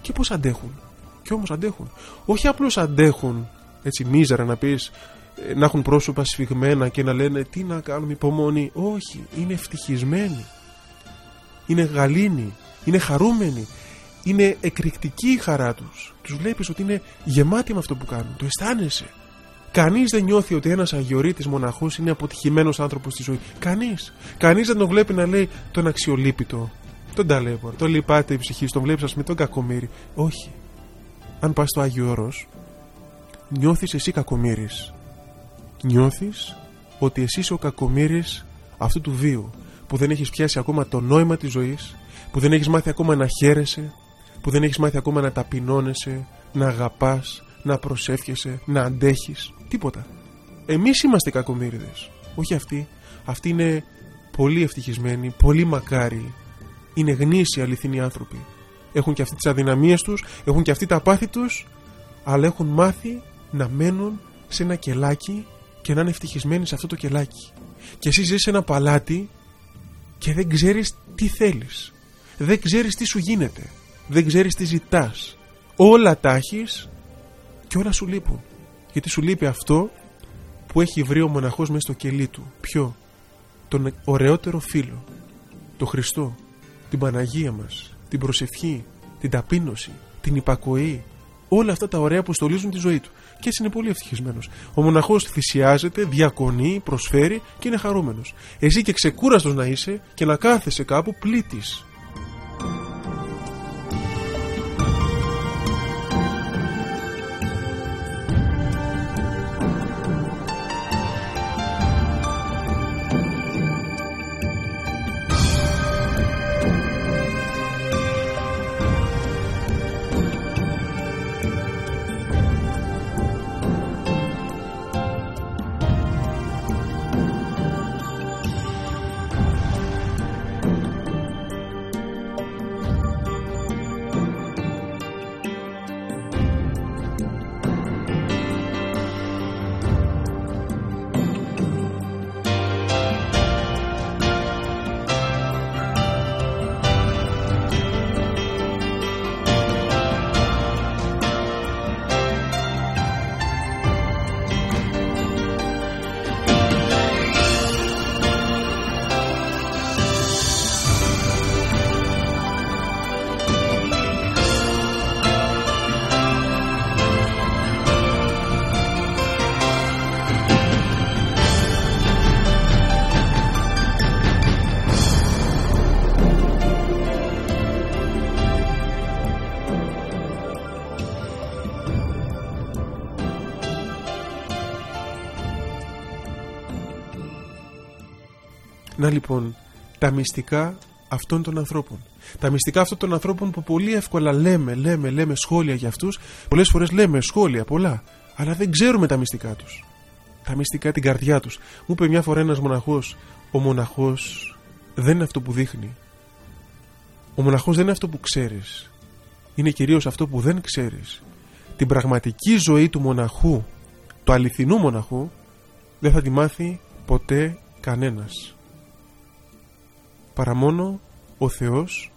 Και πώς αντέχουν; Και όμως αντέχουν. Όχι απλώς αντέχουν έτσι μίζερα να πεις ε, να έχουν πρόσωπα σφιγμένα και να λένε τι να κάνουμε υπομονή. Όχι, είναι ευτυχισμένοι. Είναι γαλήνοι, είναι χαρούμενοι. Είναι εκρηκτική η χαρά τους. Τους βλέπεις ότι είναι γεμάτοι με αυτό που κάνουν. Το αισθάνεσαι. Κανείς δεν νιώθει ότι ένας αγιορείτης μοναχός είναι αποτυχημένος άνθρωπος στη ζωή. Κανείς. Κανείς δεν τον βλέπει να λέει τον αξιολύπητο, τον ταλέπορ, τον λυπάται η ψυχή, τον βλέπεις, ας πούμε, τον κακομύρι. Όχι. Αν πας στο Άγιο Όρος, νιώθεις εσύ κακομύρι. Νιώθεις ότι εσύ είσαι ο κακομύρι αυτού του βίου. Που δεν έχεις πιάσει ακόμα το νόημα της ζωής, που δεν έχεις μάθει ακόμα να χαίρεσαι, που δεν έχεις μάθει ακόμα να ταπεινώνεσαι, να αγαπάς, να προσεύχεσαι, να αντέχεις. Τίποτα. Εμείς είμαστε κακομύριδε. Όχι αυτοί. Αυτοί είναι πολύ ευτυχισμένοι, πολύ μακάριοι. Είναι γνήσιοι αληθινοί άνθρωποι. Έχουν και αυτοί τις αδυναμίες τους, έχουν και αυτοί τα πάθη τους, αλλά έχουν μάθει να μένουν σε ένα κελάκι και να είναι ευτυχισμένοι σε αυτό το κελάκι. Και εσύ ζεις σε ένα παλάτι και δεν ξέρεις τι θέλεις. Δεν ξέρεις τι σου γίνεται. Δεν ξέρεις τι ζητάς. Όλα τα έχεις και όλα σου λείπουν. Γιατί σου λείπει αυτό που έχει βρει ο μοναχός μέσα στο κελί του. Ποιο; Τον ωραιότερο φίλο. Το Χριστό. Την Παναγία μας. Την προσευχή. Την ταπείνωση. Την υπακοή. Όλα αυτά τα ωραία που στολίζουν τη ζωή του. Και έτσι είναι πολύ ευτυχισμένος. Ο μοναχός θυσιάζεται, διακονεί, προσφέρει και είναι χαρούμενος. Εσύ και ξεκούραστος να είσαι και να κάθεσαι κάπου πλήτης. Να λοιπόν, τα μυστικά αυτών των ανθρώπων. Τα μυστικά αυτών των ανθρώπων που πολύ εύκολα λέμε, λέμε, λέμε σχόλια για αυτούς. Πολλές φορές λέμε σχόλια πολλά, αλλά δεν ξέρουμε τα μυστικά τους. Τα μυστικά την καρδιά τους. Μου είπε μια φορά ένας μοναχός, ο μοναχός δεν είναι αυτό που δείχνει. Ο μοναχός δεν είναι αυτό που ξέρεις. Είναι κυρίως αυτό που δεν ξέρεις. Την πραγματική ζωή του μοναχού, του αληθινού μοναχού, δεν θα τη μάθει ποτέ κανένας παρά μόνο ο Θεός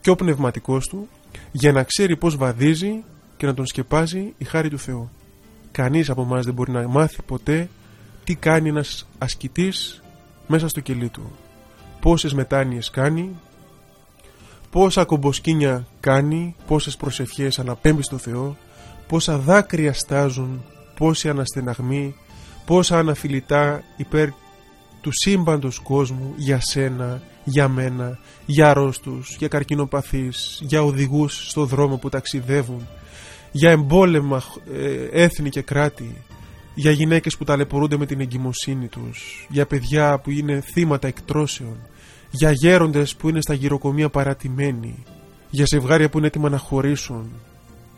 και ο πνευματικός του για να ξέρει πως βαδίζει και να τον σκεπάζει η χάρη του Θεού. Κανείς από εμάς δεν μπορεί να μάθει ποτέ τι κάνει ένας ασκητής μέσα στο κελί του. Πόσες μετάνοιες κάνει, πόσα κομποσκίνια κάνει, πόσες προσευχές αναπέμπει στο Θεό, πόσα δάκρυα στάζουν, πόσοι αναστεναγμοί, πόσα αναφιλητά υπέρ του σύμπαντος κόσμου για σένα, για μένα, για αρρώστους, για καρκινοπαθείς, για οδηγούς στο δρόμο που ταξιδεύουν, για εμπόλεμα ε, έθνη και κράτη, για γυναίκες που ταλαιπωρούνται με την εγκυμοσύνη τους, για παιδιά που είναι θύματα εκτρώσεων, για γέροντες που είναι στα γυροκομεία παρατημένοι, για ζευγάρια που είναι έτοιμα να χωρίσουν,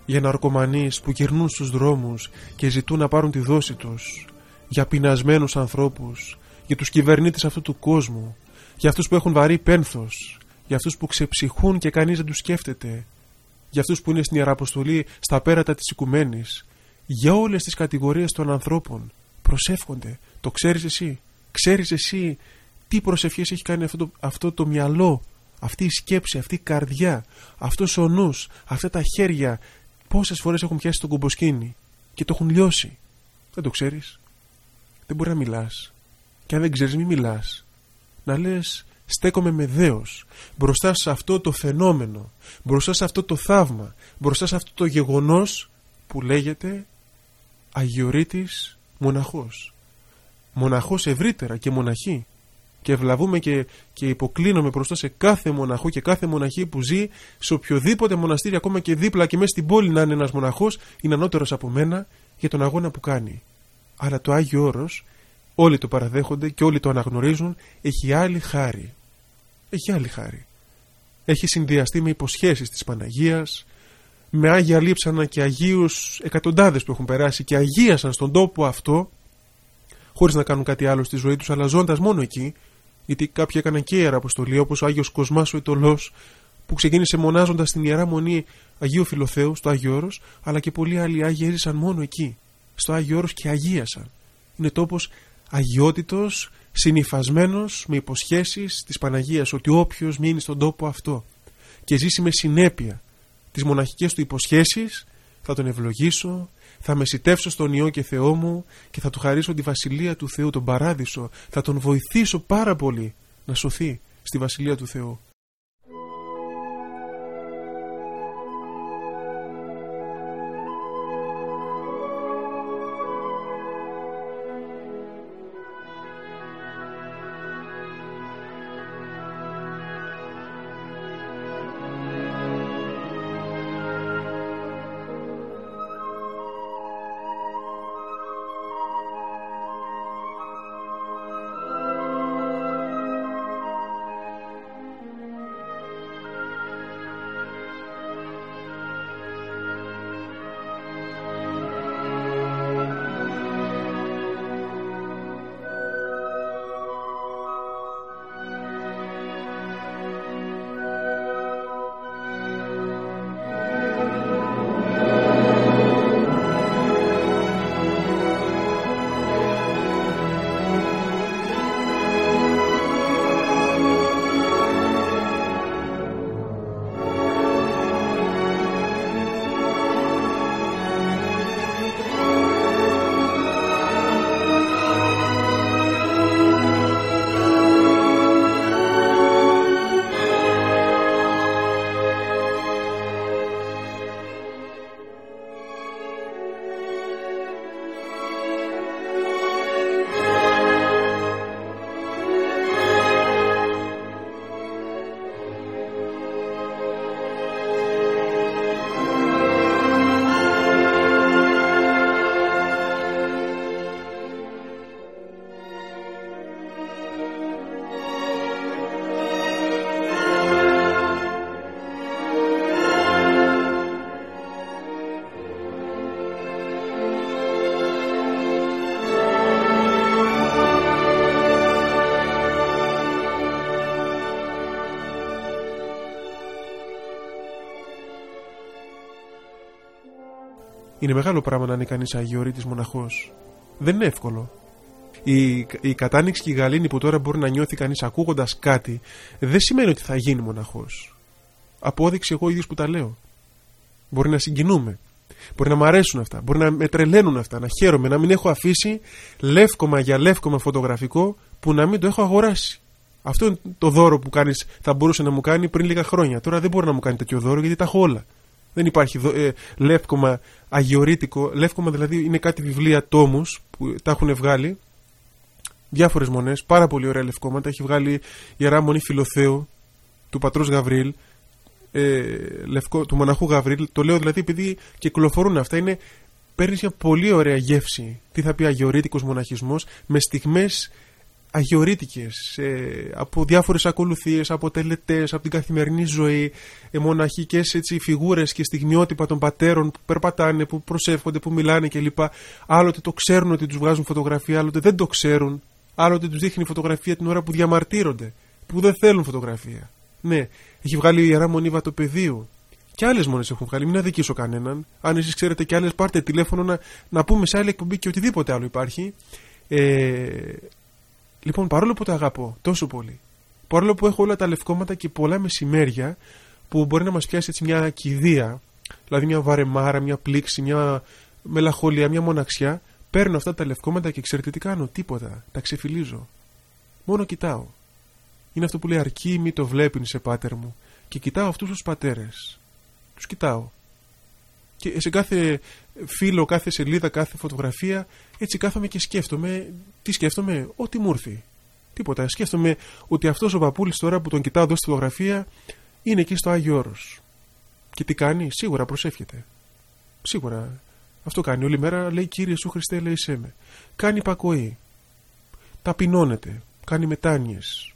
για ναρκωμανείς που γυρνούν στους δρόμους και ζητούν να πάρουν τη δόση τους, για πεινασμένους ανθρώπους, για τους κυβερνήτες αυτού του κόσμου, για αυτούς που έχουν βαρύ πένθος, για αυτούς που ξεψυχούν και κανείς δεν τους σκέφτεται, για αυτούς που είναι στην Ιεραποστολή στα πέρατα της οικουμένης, για όλες τις κατηγορίες των ανθρώπων. Προσεύχονται. Το ξέρεις εσύ. Ξέρεις εσύ τι προσευχές έχει κάνει αυτό το, αυτό το μυαλό, αυτή η σκέψη, αυτή η καρδιά, αυτός ο νους, αυτά τα χέρια, πόσες φορές έχουν πιάσει τον κομποσκίνη και το έχουν λιώσει. Δεν το ξέρεις. δεν μπορεί να μιλάς. Και αν δεν ξέρεις, μην μιλάς. Να λες, στέκομαι με δέος μπροστά σε αυτό το φαινόμενο, μπροστά σε αυτό το θαύμα, μπροστά σε αυτό το γεγονός που λέγεται Αγιορείτης μοναχός. Μοναχός ευρύτερα και μοναχή. Και ευλαβούμε και, και υποκλίνομαι μπροστά σε κάθε μοναχό και κάθε μοναχή που ζει σε οποιοδήποτε μοναστήρι, ακόμα και δίπλα και μέσα στην πόλη να είναι ένας μοναχός, είναι ανώτερος από μένα για τον αγώνα που κάνει. Αλλά το Άγιο Όρος, όλοι το παραδέχονται και όλοι το αναγνωρίζουν, έχει άλλη χάρη. Έχει άλλη χάρη. Έχει συνδυαστεί με υποσχέσεις της Παναγίας, με Άγια Λείψανα και Αγίους εκατοντάδες που έχουν περάσει και αγίασαν στον τόπο αυτό χωρίς να κάνουν κάτι άλλο στη ζωή τους αλλά ζώντας μόνο εκεί γιατί κάποιοι έκαναν και ιερά αποστολή όπως ο Άγιος Κοσμάς ο Ετωλός που ξεκίνησε μονάζοντας την Ιερά Μονή Αγίου Φιλοθέου στο Άγιο Όρος αλλά και πολλοί άλλοι Άγιοι έζησαν μόνο εκεί στο Άγιο Όρος και αγίασαν είναι τόπος αγιότητος συνυφασμένος με υποσχέσεις της Παναγίας ότι όποιος μείνει στον τόπο αυτό και ζήσει με συνέπεια τις μοναχικές του υποσχέσεις θα τον ευλογήσω, θα μεσητεύσω στον Υιό και Θεό μου και θα του χαρίσω τη Βασιλεία του Θεού, τον Παράδεισο, θα τον βοηθήσω πάρα πολύ να σωθεί στη Βασιλεία του Θεού. Είναι μεγάλο πράγμα να είναι κανείς αγιορείτης μοναχός. Δεν είναι εύκολο. Η, η κατάνοιξη και η γαλήνη που τώρα μπορεί να νιώθει κανείς ακούγοντας κάτι, δεν σημαίνει ότι θα γίνει μοναχός. Απόδειξη εγώ ίδιος που τα λέω. Μπορεί να συγκινούμε. Μπορεί να μ' αρέσουν αυτά. Μπορεί να με τρελαίνουν αυτά. Να χαίρομαι. Να μην έχω αφήσει λεύκομα για λεύκομα φωτογραφικό που να μην το έχω αγοράσει. Αυτό είναι το δώρο που κάνεις, θα μπορούσε να μου κάνει πριν λίγα χρόνια. Τώρα δεν μπορεί να μου κάνει τέτοιο δώρο γιατί τα έχω όλα. Δεν υπάρχει ε, λεύκομα αγιορείτικο. Λεύκομα δηλαδή είναι κάτι βιβλία τόμους που τα έχουν βγάλει. Διάφορες μονές, πάρα πολύ ωραία λευκόματα. Έχει βγάλει η Ιερά Μονή Φιλοθέου του πατρός Γαβρίλ, ε, λευκό, του μοναχού Γαβρίλ. Το λέω δηλαδή επειδή κυκλοφορούν αυτά. Είναι, παίρνεις μια πολύ ωραία γεύση. Τι θα πει αγιορείτικος μοναχισμός με στιγμές αγιορείτικες ε, από διάφορες ακολουθίες, από τελετές, από την καθημερινή ζωή, ε, μοναχικές έτσι, φιγούρες και στιγμιότυπα των πατέρων που περπατάνε, που προσεύχονται, που μιλάνε κλπ. Άλλοτε το ξέρουν ότι τους βγάζουν φωτογραφία, άλλοτε δεν το ξέρουν. Άλλοτε τους δείχνει φωτογραφία την ώρα που διαμαρτύρονται, που δεν θέλουν φωτογραφία. Ναι, έχει βγάλει η Ιερά Μονή Βατοπεδίου. Και άλλες μόνες έχουν βγάλει. Μην αδικήσω κανέναν. Αν εσείς ξέρετε και άλλες, πάρτε τηλέφωνο να, να πούμε σε άλλη εκπομπή και οτιδήποτε άλλο υπάρχει. Ε, Λοιπόν, παρόλο που το αγαπώ τόσο πολύ, παρόλο που έχω όλα τα λευκόματα και πολλά μεσημέρια που μπορεί να μας πιάσει έτσι μια κηδεία, δηλαδή μια βαρεμάρα, μια πλήξη, μια μελαχολία, μια μοναξιά, Παίρνω αυτά τα λευκόματα και ξέρετε τι κάνω, τίποτα. Τα ξεφυλίζω. Μόνο κοιτάω. Είναι αυτό που λέει αρκεί μη το βλέπουν σε πάτερ μου. Και κοιτάω αυτούς τους πατέρες. Τους κοιτάω. Και σε κάθε φίλο, κάθε σελίδα, κάθε φωτογραφία, έτσι κάθομαι και σκέφτομαι. Τι σκέφτομαι, ό,τι μου ήρθε. Τίποτα. Σκέφτομαι ότι αυτός ο παππούλη τώρα που τον κοιτάω εδώ στη φωτογραφία είναι εκεί στο Άγιο Όρος. Και τι κάνει, σίγουρα προσεύχεται. Σίγουρα αυτό κάνει. Όλη μέρα λέει Κύριε Σου Χριστέ, λέει σε με. Κάνει υπακοή. Ταπεινώνεται. Κάνει μετάνοιες.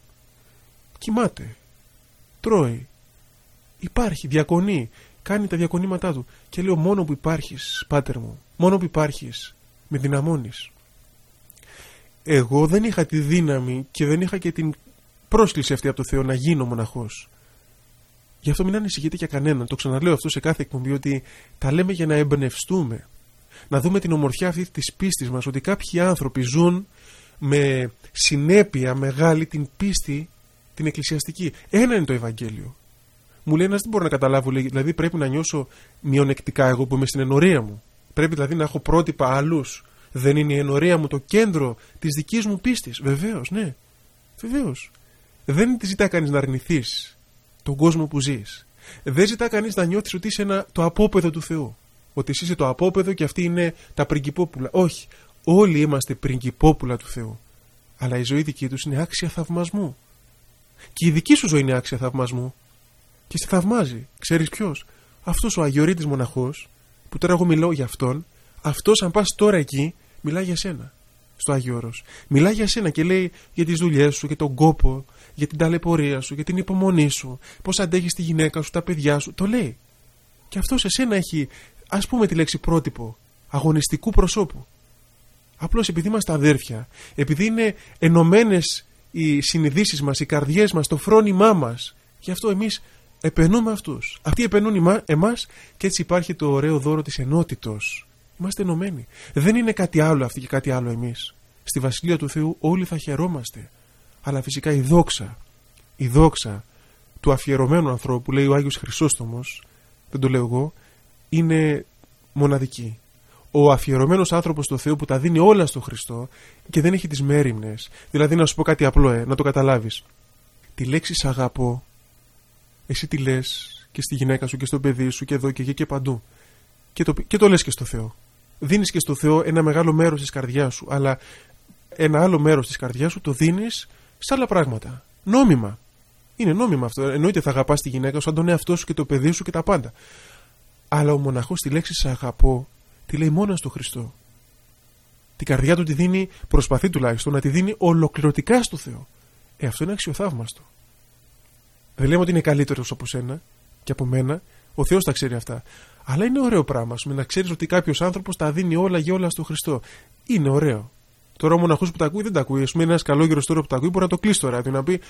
Κοιμάται. Τρώει. Υπάρχει. Διακονεί. Κάνει τα διακονήματά του. Και λέω μόνο που υπάρχεις, πάτερ μου. Μόνο που υπάρχεις. Με δυναμώνεις. Εγώ δεν είχα τη δύναμη και δεν είχα και την πρόσκληση αυτή από το Θεό να γίνω μοναχός. Γι' αυτό μην ανησυχείτε για κανέναν. Το ξαναλέω αυτό σε κάθε εκπομπή ότι τα λέμε για να εμπνευστούμε. Να δούμε την ομορφιά αυτή της πίστης μας ότι κάποιοι άνθρωποι ζουν με συνέπεια μεγάλη την πίστη την εκκλησιαστική. Ένα είναι το Ευαγγέλιο. Μου λέει ένας δεν μπορώ να καταλάβω, λέει, δηλαδή πρέπει να νιώσω μειονεκτικά εγώ που είμαι στην ενορία μου. Πρέπει δηλαδή να έχω πρότυπα άλλους. Δεν είναι η ενορία μου το κέντρο της δικής μου πίστης. Βεβαίως, ναι. Βεβαίως. Δεν τη ζητά κανείς να αρνηθείς τον κόσμο που ζεις. Δεν ζητά κανείς να νιώθεις ότι είσαι ένα, το απόπεδο του Θεού. Ότι εσύ είσαι το απόπεδο και αυτοί είναι τα πριγκυπόπουλα. Όχι. Όλοι είμαστε πριγκυπόπουλα του Θεού. Αλλά η ζωή δική τους είναι άξια θαυμασμού. Και η δική σου ζωή είναι άξια θαυμασμού. Και σε θαυμάζει. Ξέρεις ποιος; Αυτός ο Αγιορείτης μοναχός, που τώρα εγώ μιλάω για αυτόν, αυτός αν πας τώρα εκεί, μιλάει για σένα. Στο Άγιο Όρος. Μιλάει για σένα και λέει για τις δουλειές σου, για τον κόπο, για την ταλαιπωρία σου, για την υπομονή σου, πώς αντέχεις τη γυναίκα σου, τα παιδιά σου. Το λέει. Και αυτό σε σένα έχει, ας πούμε τη λέξη πρότυπο, αγωνιστικού προσώπου. Απλώς επειδή είμαστε αδέρφια, επειδή είναι ενωμένες οι συνειδήσεις μας, οι καρδιές μας, το φρόνημά μας, γι' αυτό εμείς επενούμε αυτούς. Αυτοί επενούν εμάς και έτσι υπάρχει το ωραίο δώρο της ενότητος. Είμαστε ενωμένοι. Δεν είναι κάτι άλλο αυτοί και κάτι άλλο εμείς. Στη βασιλεία του Θεού όλοι θα χαιρόμαστε αλλά φυσικά η δόξα, η δόξα του αφιερωμένου ανθρώπου, που λέει ο Άγιος Χρυσόστομος, δεν το λέω εγώ, είναι μοναδική. Ο αφιερωμένος άνθρωπος στο Θεό που τα δίνει όλα στο Χριστό και δεν έχει τις μέρημνες. Δηλαδή, να σου πω κάτι απλό, ε, να το καταλάβεις. Τη λέξη σ' αγαπώ, εσύ τη λες και στη γυναίκα σου και στο παιδί σου και εδώ και εκεί και παντού. Και το, και το λες και στο Θεό. Δίνεις και στο Θεό ένα μεγάλο μέρος της καρδιάς σου, αλλά ένα άλλο μέρος της καρδιάς σου το δίνεις σε άλλα πράγματα. Νόμιμα. Είναι νόμιμα αυτό. Εννοείται θα αγαπάς τη γυναίκα σου, σαν τον εαυτό σου και το παιδί σου και τα πάντα. Αλλά ο μοναχός τη λέξη σε αγαπώ τη λέει μόνος στο Χριστό. Την καρδιά του τη δίνει, προσπαθεί τουλάχιστον να τη δίνει ολοκληρωτικά στο Θεό. Ε, αυτό είναι αξιοθαύμαστο. Δεν λέμε ότι είναι καλύτερος από σένα και από μένα. Ο Θεός τα ξέρει αυτά. Αλλά είναι ωραίο πράγμα με να ξέρεις ότι κάποιος άνθρωπος τα δίνει όλα για όλα στο Χριστό. Είναι ωραίο. Τώρα ο μοναχός που τα ακούει δεν τα ακούει. Α πούμε, ένας καλό τώρα που τα ακούει μπορεί να το κλείσει το ράδιο να πει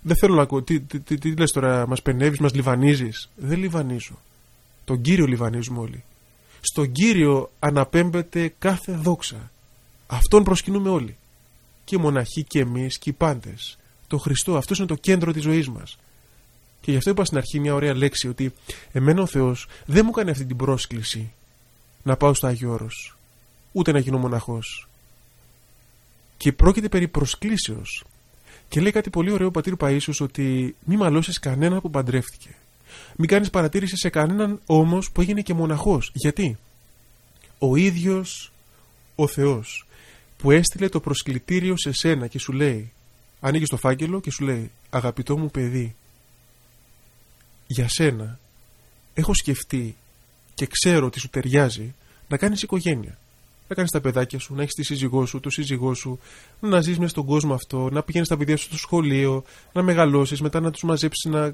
Δεν θέλω να ακούω. Τι, τι, τι, τι λες τώρα, μας πενεύεις, μας λιβανίζεις; Δεν λιβανίζω. Τον κύριο λιβανίζουμε όλοι. Στον κύριο αναπέμπεται κάθε δόξα. Αυτόν προσκυνούμε όλοι. Και οι μοναχοί και εμείς και οι πάντες. Το Χριστό, αυτός είναι το κέντρο της ζωής μας. Και γι' αυτό είπα στην αρχή μια ωραία λέξη ότι εμένα ο Θεός δεν μου κάνει αυτή την πρόσκληση να πάω στο Άγιο Όρος, ούτε να γίνω μοναχός και πρόκειται περί προσκλήσεως. Και λέει κάτι πολύ ωραίο ο πατήρ Παΐσιος ότι μη μαλώσεις κανένα που παντρεύτηκε. Μην κάνεις παρατήρηση σε κανέναν όμως που έγινε και μοναχός. Γιατί; Ο ίδιος ο Θεός που έστειλε το προσκλητήριο σε σένα και σου λέει ανοίγεις το φάκελο και σου λέει αγαπητό μου παιδί για σένα έχω σκεφτεί και ξέρω ότι σου ταιριάζει να κάνεις οικογένεια να κάνεις τα παιδάκια σου, να έχεις τη σύζυγό σου, το σύζυγό σου, να ζεις μέσα στον κόσμο αυτό, να πηγαίνεις τα παιδιά σου στο σχολείο, να μεγαλώσεις, μετά να τους μαζέψεις, να,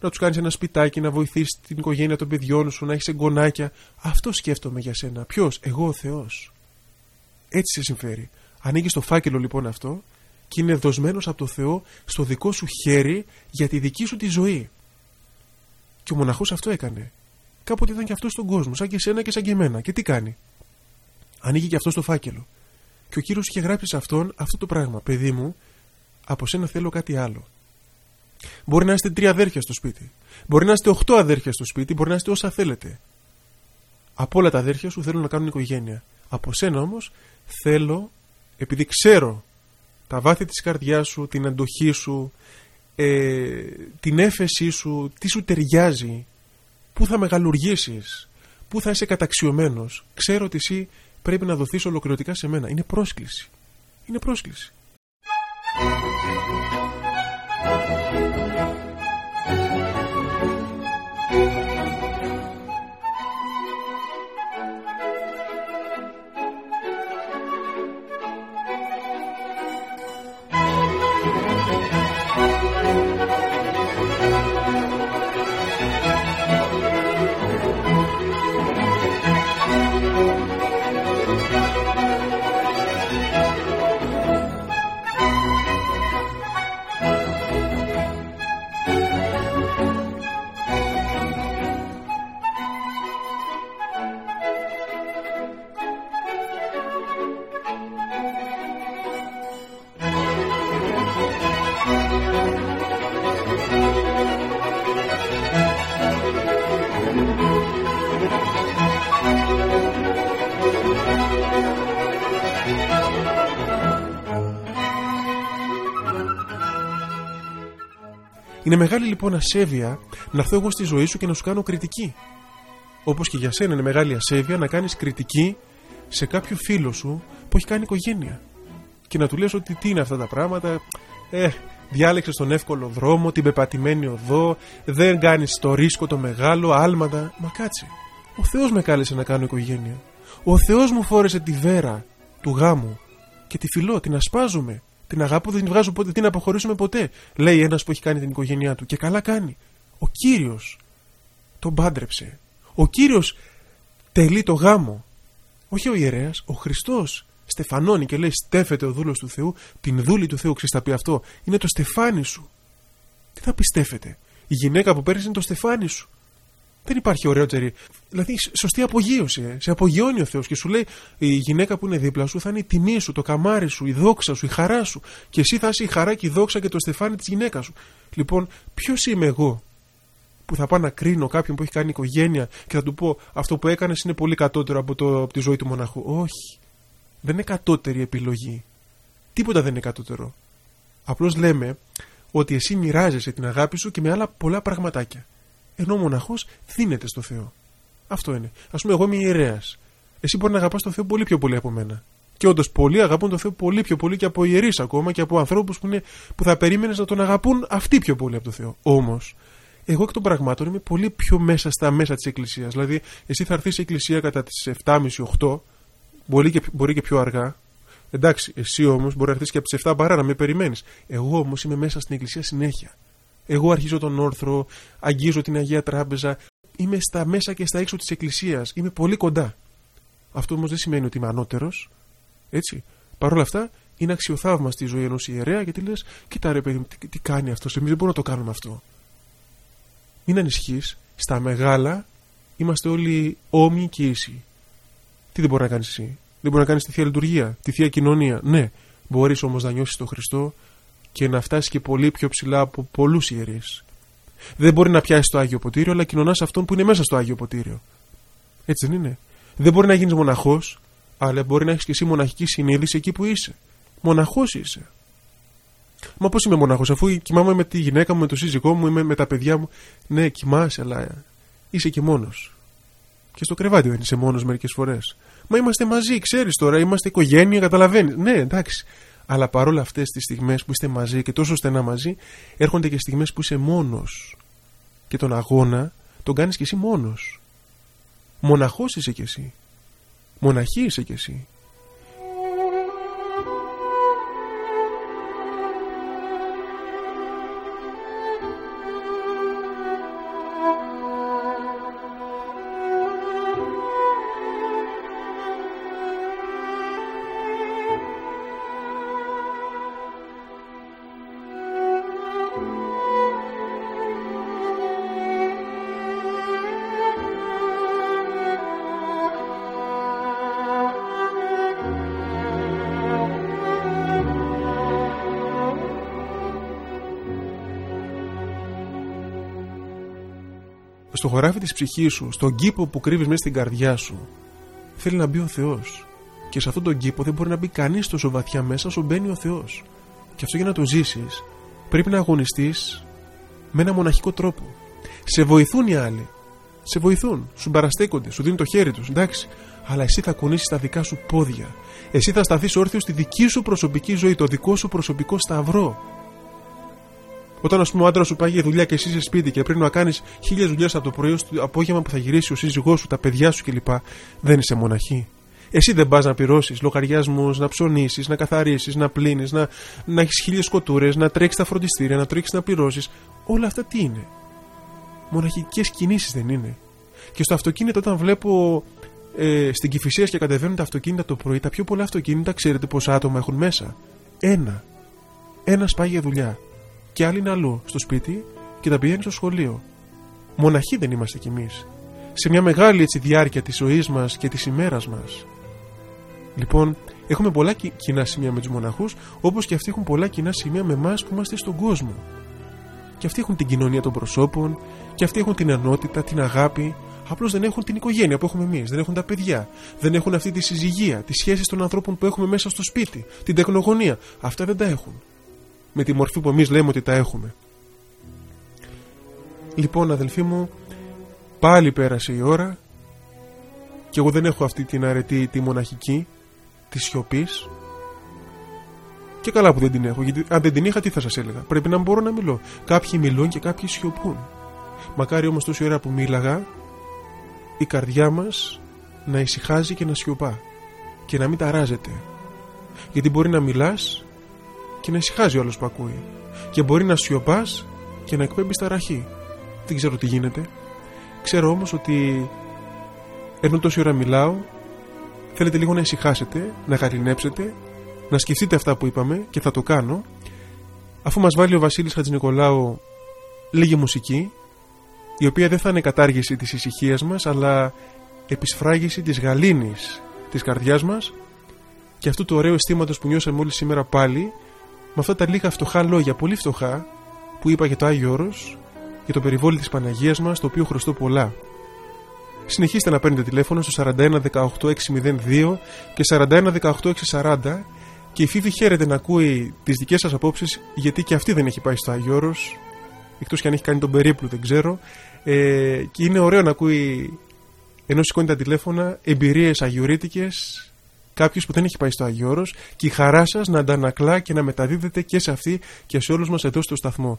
να τους κάνεις ένα σπιτάκι, να βοηθήσεις την οικογένεια των παιδιών σου, να έχεις εγγονάκια. Αυτό σκέφτομαι για σένα. Ποιος, εγώ ο Θεός. Έτσι σε συμφέρει. Ανοίγεις το φάκελο λοιπόν αυτό και είναι δοσμένος από το Θεό στο δικό σου χέρι για τη δική σου τη ζωή. Και ο μοναχός αυτό έκανε. Κάποτε ήταν και αυτός στον κόσμο, σαν και εσένα και σαν και εμένα. Και τι κάνει; Ανοίγει και αυτός το φάκελο. Και ο κύριος είχε γράψει σε αυτόν αυτό το πράγμα. Παιδί μου, από σένα θέλω κάτι άλλο. Μπορεί να είστε τρία αδέρφια στο σπίτι. Μπορεί να είστε οχτώ αδέρφια στο σπίτι. Μπορεί να είστε όσα θέλετε. Από όλα τα αδέρφια σου θέλουν να κάνουν οικογένεια. Από σένα όμως θέλω, επειδή ξέρω τα βάθη της καρδιάς σου, την αντοχή σου, ε, την έφεσή σου, τι σου ταιριάζει, πού θα μεγαλουργήσεις, πού θα είσαι καταξιωμένος. Ξέρω ότι εσύ πρέπει να δοθείς ολοκληρωτικά σε μένα. Είναι πρόσκληση. Είναι πρόσκληση. Είναι μεγάλη λοιπόν ασέβεια να έρθω εγώ στη ζωή σου και να σου κάνω κριτική. Όπως και για σένα είναι μεγάλη ασέβεια να κάνεις κριτική σε κάποιο φίλο σου που έχει κάνει οικογένεια. Και να του λες ότι τι είναι αυτά τα πράγματα, ε, διάλεξες τον εύκολο δρόμο, την πεπατημένη οδό, δεν κάνεις το ρίσκο το μεγάλο, άλματα. Μα κάτσε. Ο Θεός με κάλεσε να κάνω οικογένεια. Ο Θεός μου φόρεσε τη βέρα του γάμου και τη φιλώ, την ασπάζουμε. Την αγάπη δεν την βγάζω ποτέ, την αποχωρήσουμε ποτέ. Λέει ένας που έχει κάνει την οικογένειά του. Και καλά κάνει. Ο κύριος τον πάντρεψε. Ο κύριος τελεί το γάμο. Όχι ο ιερέας, ο Χριστός στεφανώνει και λέει: Στέφεται ο δούλος του Θεού, την δούλη του Θεού. Ξέρει, πει αυτό. Είναι το στεφάνι σου. Τι θα πιστεύετε. Η γυναίκα που παίρνει είναι το στεφάνι σου. Δεν υπάρχει ωραιότερη. Δηλαδή, σωστή απογείωση. Ε. Σε απογειώνει ο Θεός και σου λέει: Η γυναίκα που είναι δίπλα σου θα είναι η τιμή σου, το καμάρι σου, η δόξα σου, η χαρά σου. Και εσύ θα είσαι η χαρά και η δόξα και το στεφάνι της γυναίκας σου. Λοιπόν, ποιος είμαι εγώ που θα πάω να κρίνω κάποιον που έχει κάνει οικογένεια και θα του πω αυτό που έκανες είναι πολύ κατώτερο από, το, από τη ζωή του μοναχού. Όχι. Δεν είναι κατώτερη επιλογή. Τίποτα δεν είναι κατώτερο. Απλώς λέμε ότι εσύ μοιράζεσαι την αγάπη σου και με άλλα πολλά πραγματάκια ενώ ο μοναχός δίνεται στο Θεό. Αυτό είναι. Α πούμε, εγώ είμαι ιερέας. Εσύ μπορεί να αγαπάς τον Θεό πολύ πιο πολύ από μένα. Και όντως πολλοί αγαπούν τον Θεό πολύ πιο πολύ και από ιερείς ακόμα και από ανθρώπους που, που θα περίμενες να τον αγαπούν αυτοί πιο πολύ από τον Θεό. Όμως, εγώ εκ των πραγμάτων είμαι πολύ πιο μέσα στα μέσα της Εκκλησίας. Δηλαδή, εσύ θα έρθεις στην Εκκλησία κατά τις 7.30-8, μπορεί και, μπορεί και πιο αργά. Εντάξει, εσύ όμως μπορεί να έρθεις και από τις 7 παρά να με περιμένεις. Εγώ όμως είμαι μέσα στην Εκκλησία συνέχεια. Εγώ αρχίζω τον όρθρο, αγγίζω την Αγία Τράπεζα. Είμαι στα μέσα και στα έξω της Εκκλησίας. Είμαι πολύ κοντά. Αυτό όμως δεν σημαίνει ότι είμαι ανώτερος. Έτσι. Παρ' όλα αυτά, είναι αξιοθαύμα στη ζωή ενός ιερέα γιατί λες: Κοίτα ρε παιδί τι, τι κάνει αυτός. Εμείς δεν μπορούμε να το κάνουμε αυτό. Μην ανησυχείς. Στα μεγάλα είμαστε όλοι όμοιοι και ίσοι. Τι δεν μπορεί να κάνεις εσύ; Δεν μπορεί να κάνεις τη θεία λειτουργία, τη θεία κοινωνία. Ναι, μπορείς όμως να νιώσεις τον Χριστό και να φτάσει και πολύ πιο ψηλά από πολλούς ιερείς. Δεν μπορεί να πιάσει το Άγιο Ποτήριο, αλλά κοινωνάς αυτόν που είναι μέσα στο Άγιο Ποτήριο. Έτσι δεν είναι. Δεν μπορεί να γίνεις μοναχός, αλλά μπορεί να έχεις και εσύ μοναχική συνείδηση εκεί που είσαι. Μοναχός είσαι. Μα πώς είμαι μοναχός, αφού κοιμάμαι με τη γυναίκα μου, με τον σύζυγό μου, είμαι με τα παιδιά μου. Ναι, κοιμάσαι, αλλά είσαι και μόνος. Και στο κρεβάτι δεν είσαι μόνος μερικές φορές. Μα είμαστε μαζί, ξέρεις τώρα, είμαστε οικογένεια, καταλαβαίνεις. Ναι, εντάξει. Αλλά παρόλα αυτές τις στιγμές που είστε μαζί και τόσο στενά μαζί, έρχονται και στιγμές που είσαι μόνος. Και τον αγώνα τον κάνεις και εσύ μόνος. Μοναχός είσαι κι εσύ. Μοναχή είσαι κι εσύ. Στο χωράφι της ψυχής σου, στον κήπο που κρύβεις μέσα στην καρδιά σου, θέλει να μπει ο Θεός. Και σε αυτόν τον κήπο δεν μπορεί να μπει κανείς τόσο βαθιά μέσα όσο μπαίνει ο Θεός. Και αυτό για να το ζήσεις, πρέπει να αγωνιστείς με ένα μοναχικό τρόπο. Σε βοηθούν οι άλλοι. Σε βοηθούν, σου παραστέκονται, σου δίνουν το χέρι τους, εντάξει. Αλλά εσύ θα κουνήσεις τα δικά σου πόδια. Εσύ θα σταθείς όρθιος στη δική σου προσωπική ζωή, το δικό σου προσωπικό σταυρό. Όταν, ας πούμε, ο άντρας σου πάει για δουλειά και εσύ είσαι σπίτι και πρέπει να κάνεις χίλιες δουλειές από το πρωί στο απόγευμα που θα γυρίσει ο σύζυγός σου, τα παιδιά σου κλπ. Δεν είσαι μοναχή. Εσύ δεν πας να πληρώσεις λογαριασμούς, να ψωνίσεις, να καθαρίσεις, να πλύνεις, να, να έχεις χίλιες κοτούρες, να τρέξεις τα φροντιστήρια, να τρέξεις να πληρώσεις. Όλα αυτά τι είναι; Μοναχικές κινήσεις δεν είναι. Και στο αυτοκίνητο, όταν βλέπω ε, στην Κυφυσία και κατεβαίνουν τα αυτοκίνητα το πρωί, τα πιο πολλά αυτοκίνητα ξέρετε πόσα άτομα έχουν μέσα. Ένα. Ένας πάει για δουλειά. Και άλλοι είναι αλλού, στο σπίτι και τα πηγαίνει στο σχολείο. Μοναχοί δεν είμαστε κι εμείς. Σε μια μεγάλη έτσι, διάρκεια της ζωής μας και της ημέρας μας. Λοιπόν, έχουμε πολλά κοινά σημεία με τους μοναχούς, όπως και αυτοί έχουν πολλά κοινά σημεία με εμάς που είμαστε στον κόσμο. Και αυτοί έχουν την κοινωνία των προσώπων, και αυτοί έχουν την ενότητα, την αγάπη. Απλώς δεν έχουν την οικογένεια που έχουμε εμείς, δεν έχουν τα παιδιά, δεν έχουν αυτή τη συζυγία, τις σχέσεις των ανθρώπων που έχουμε μέσα στο σπίτι, την τεχνογωνία. Αυτά δεν τα έχουν. Με τη μορφή που εμείς λέμε ότι τα έχουμε. Λοιπόν, αδελφοί μου, πάλι πέρασε η ώρα και εγώ δεν έχω αυτή την αρετή, τη μοναχική τη σιωπής. Και καλά που δεν την έχω, γιατί αν δεν την είχα, τι θα σας έλεγα; Πρέπει να μπορώ να μιλώ. Κάποιοι μιλούν και κάποιοι σιωπούν. Μακάρι όμως τόση ώρα που μίλαγα, η καρδιά μας να ησυχάζει και να σιωπά. Και να μην ταράζεται. Γιατί μπορεί να μιλάς και να ησυχάζει ο άλλος που ακούει. Και μπορεί να σιωπάς και να εκπέμπεις ταραχή. Δεν ξέρω τι γίνεται. Ξέρω όμως ότι ενώ τόση ώρα μιλάω, θέλετε λίγο να ησυχάσετε, να γαλινέψετε, να σκεφτείτε αυτά που είπαμε και θα το κάνω. Αφού μας βάλει ο Βασίλης Χατζηνικολάου λίγη μουσική, η οποία δεν θα είναι κατάργηση της ησυχίας μας, αλλά επισφράγηση της γαλήνης της καρδιάς μας και αυτού του ωραίου αισθήματος που νιώσαμε όλοι σήμερα πάλι, με αυτά τα λίγα φτωχά λόγια, πολύ φτωχά, που είπα για το Άγιο Όρος, για το περιβόλι της Παναγίας μας, το οποίο χρωστώ πολλά. Συνεχίστε να παίρνετε τηλέφωνο στο 41 18 602 και 41 18 640 και η Φίβη χαίρεται να ακούει τις δικές σας απόψεις γιατί και αυτή δεν έχει πάει στο Άγιο Όρος εκτός και αν έχει κάνει τον περίπλου δεν ξέρω ε, και είναι ωραίο να ακούει ενώ σηκώνει τα τηλέφωνα εμπειρίες αγιορείτικες κάποιος που δεν έχει πάει στο Άγιο Όρος και η χαρά σας να αντανακλά και να μεταδίδεται και σε αυτή και σε όλους μας εδώ στο σταθμό.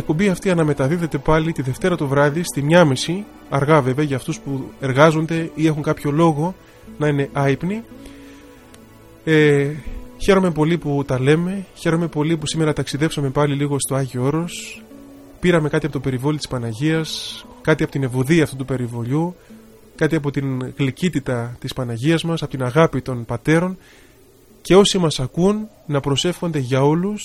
Εκπομπή αυτή αναμεταδίδεται πάλι τη Δευτέρα το βράδυ στη μία μισή, αργά βέβαια για αυτούς που εργάζονται ή έχουν κάποιο λόγο να είναι άϊπνοι. Ε, χαίρομαι πολύ που τα λέμε, χαίρομαι πολύ που σήμερα ταξιδέψαμε πάλι λίγο στο Άγιο Όρος. Πήραμε κάτι από το περιβόλι της Παναγίας, κάτι από την ευωδία αυτού του περιβολιού, κάτι από την γλυκύτητα της Παναγίας μας, από την αγάπη των πατέρων και όσοι μας ακούν να προσεύχονται για όλους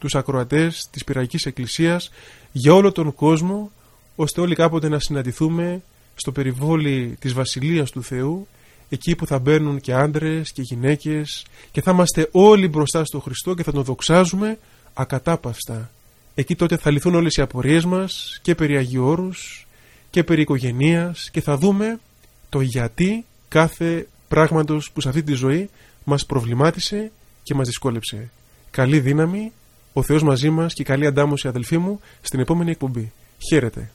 τους ακροατές της Πυραϊκής Εκκλησίας, για όλο τον κόσμο, ώστε όλοι κάποτε να συναντηθούμε στο περιβόλι της Βασιλείας του Θεού, εκεί που θα μπαίνουν και άντρες και γυναίκες και θα είμαστε όλοι μπροστά στο Χριστό και θα τον δοξάζουμε ακατάπαυστα. Εκεί τότε θα λυθούν όλες οι απορίες μας και περί Αγιώρους και περί οικογενείας και θα δούμε το γιατί κάθε πράγματος που σε αυτή τη ζωή μας προβλημάτισε και μας δυσκόλεψε. Καλή δύναμη, ο Θεός μαζί μας και καλή αντάμωση αδελφοί μου στην επόμενη εκπομπή. Χαίρετε.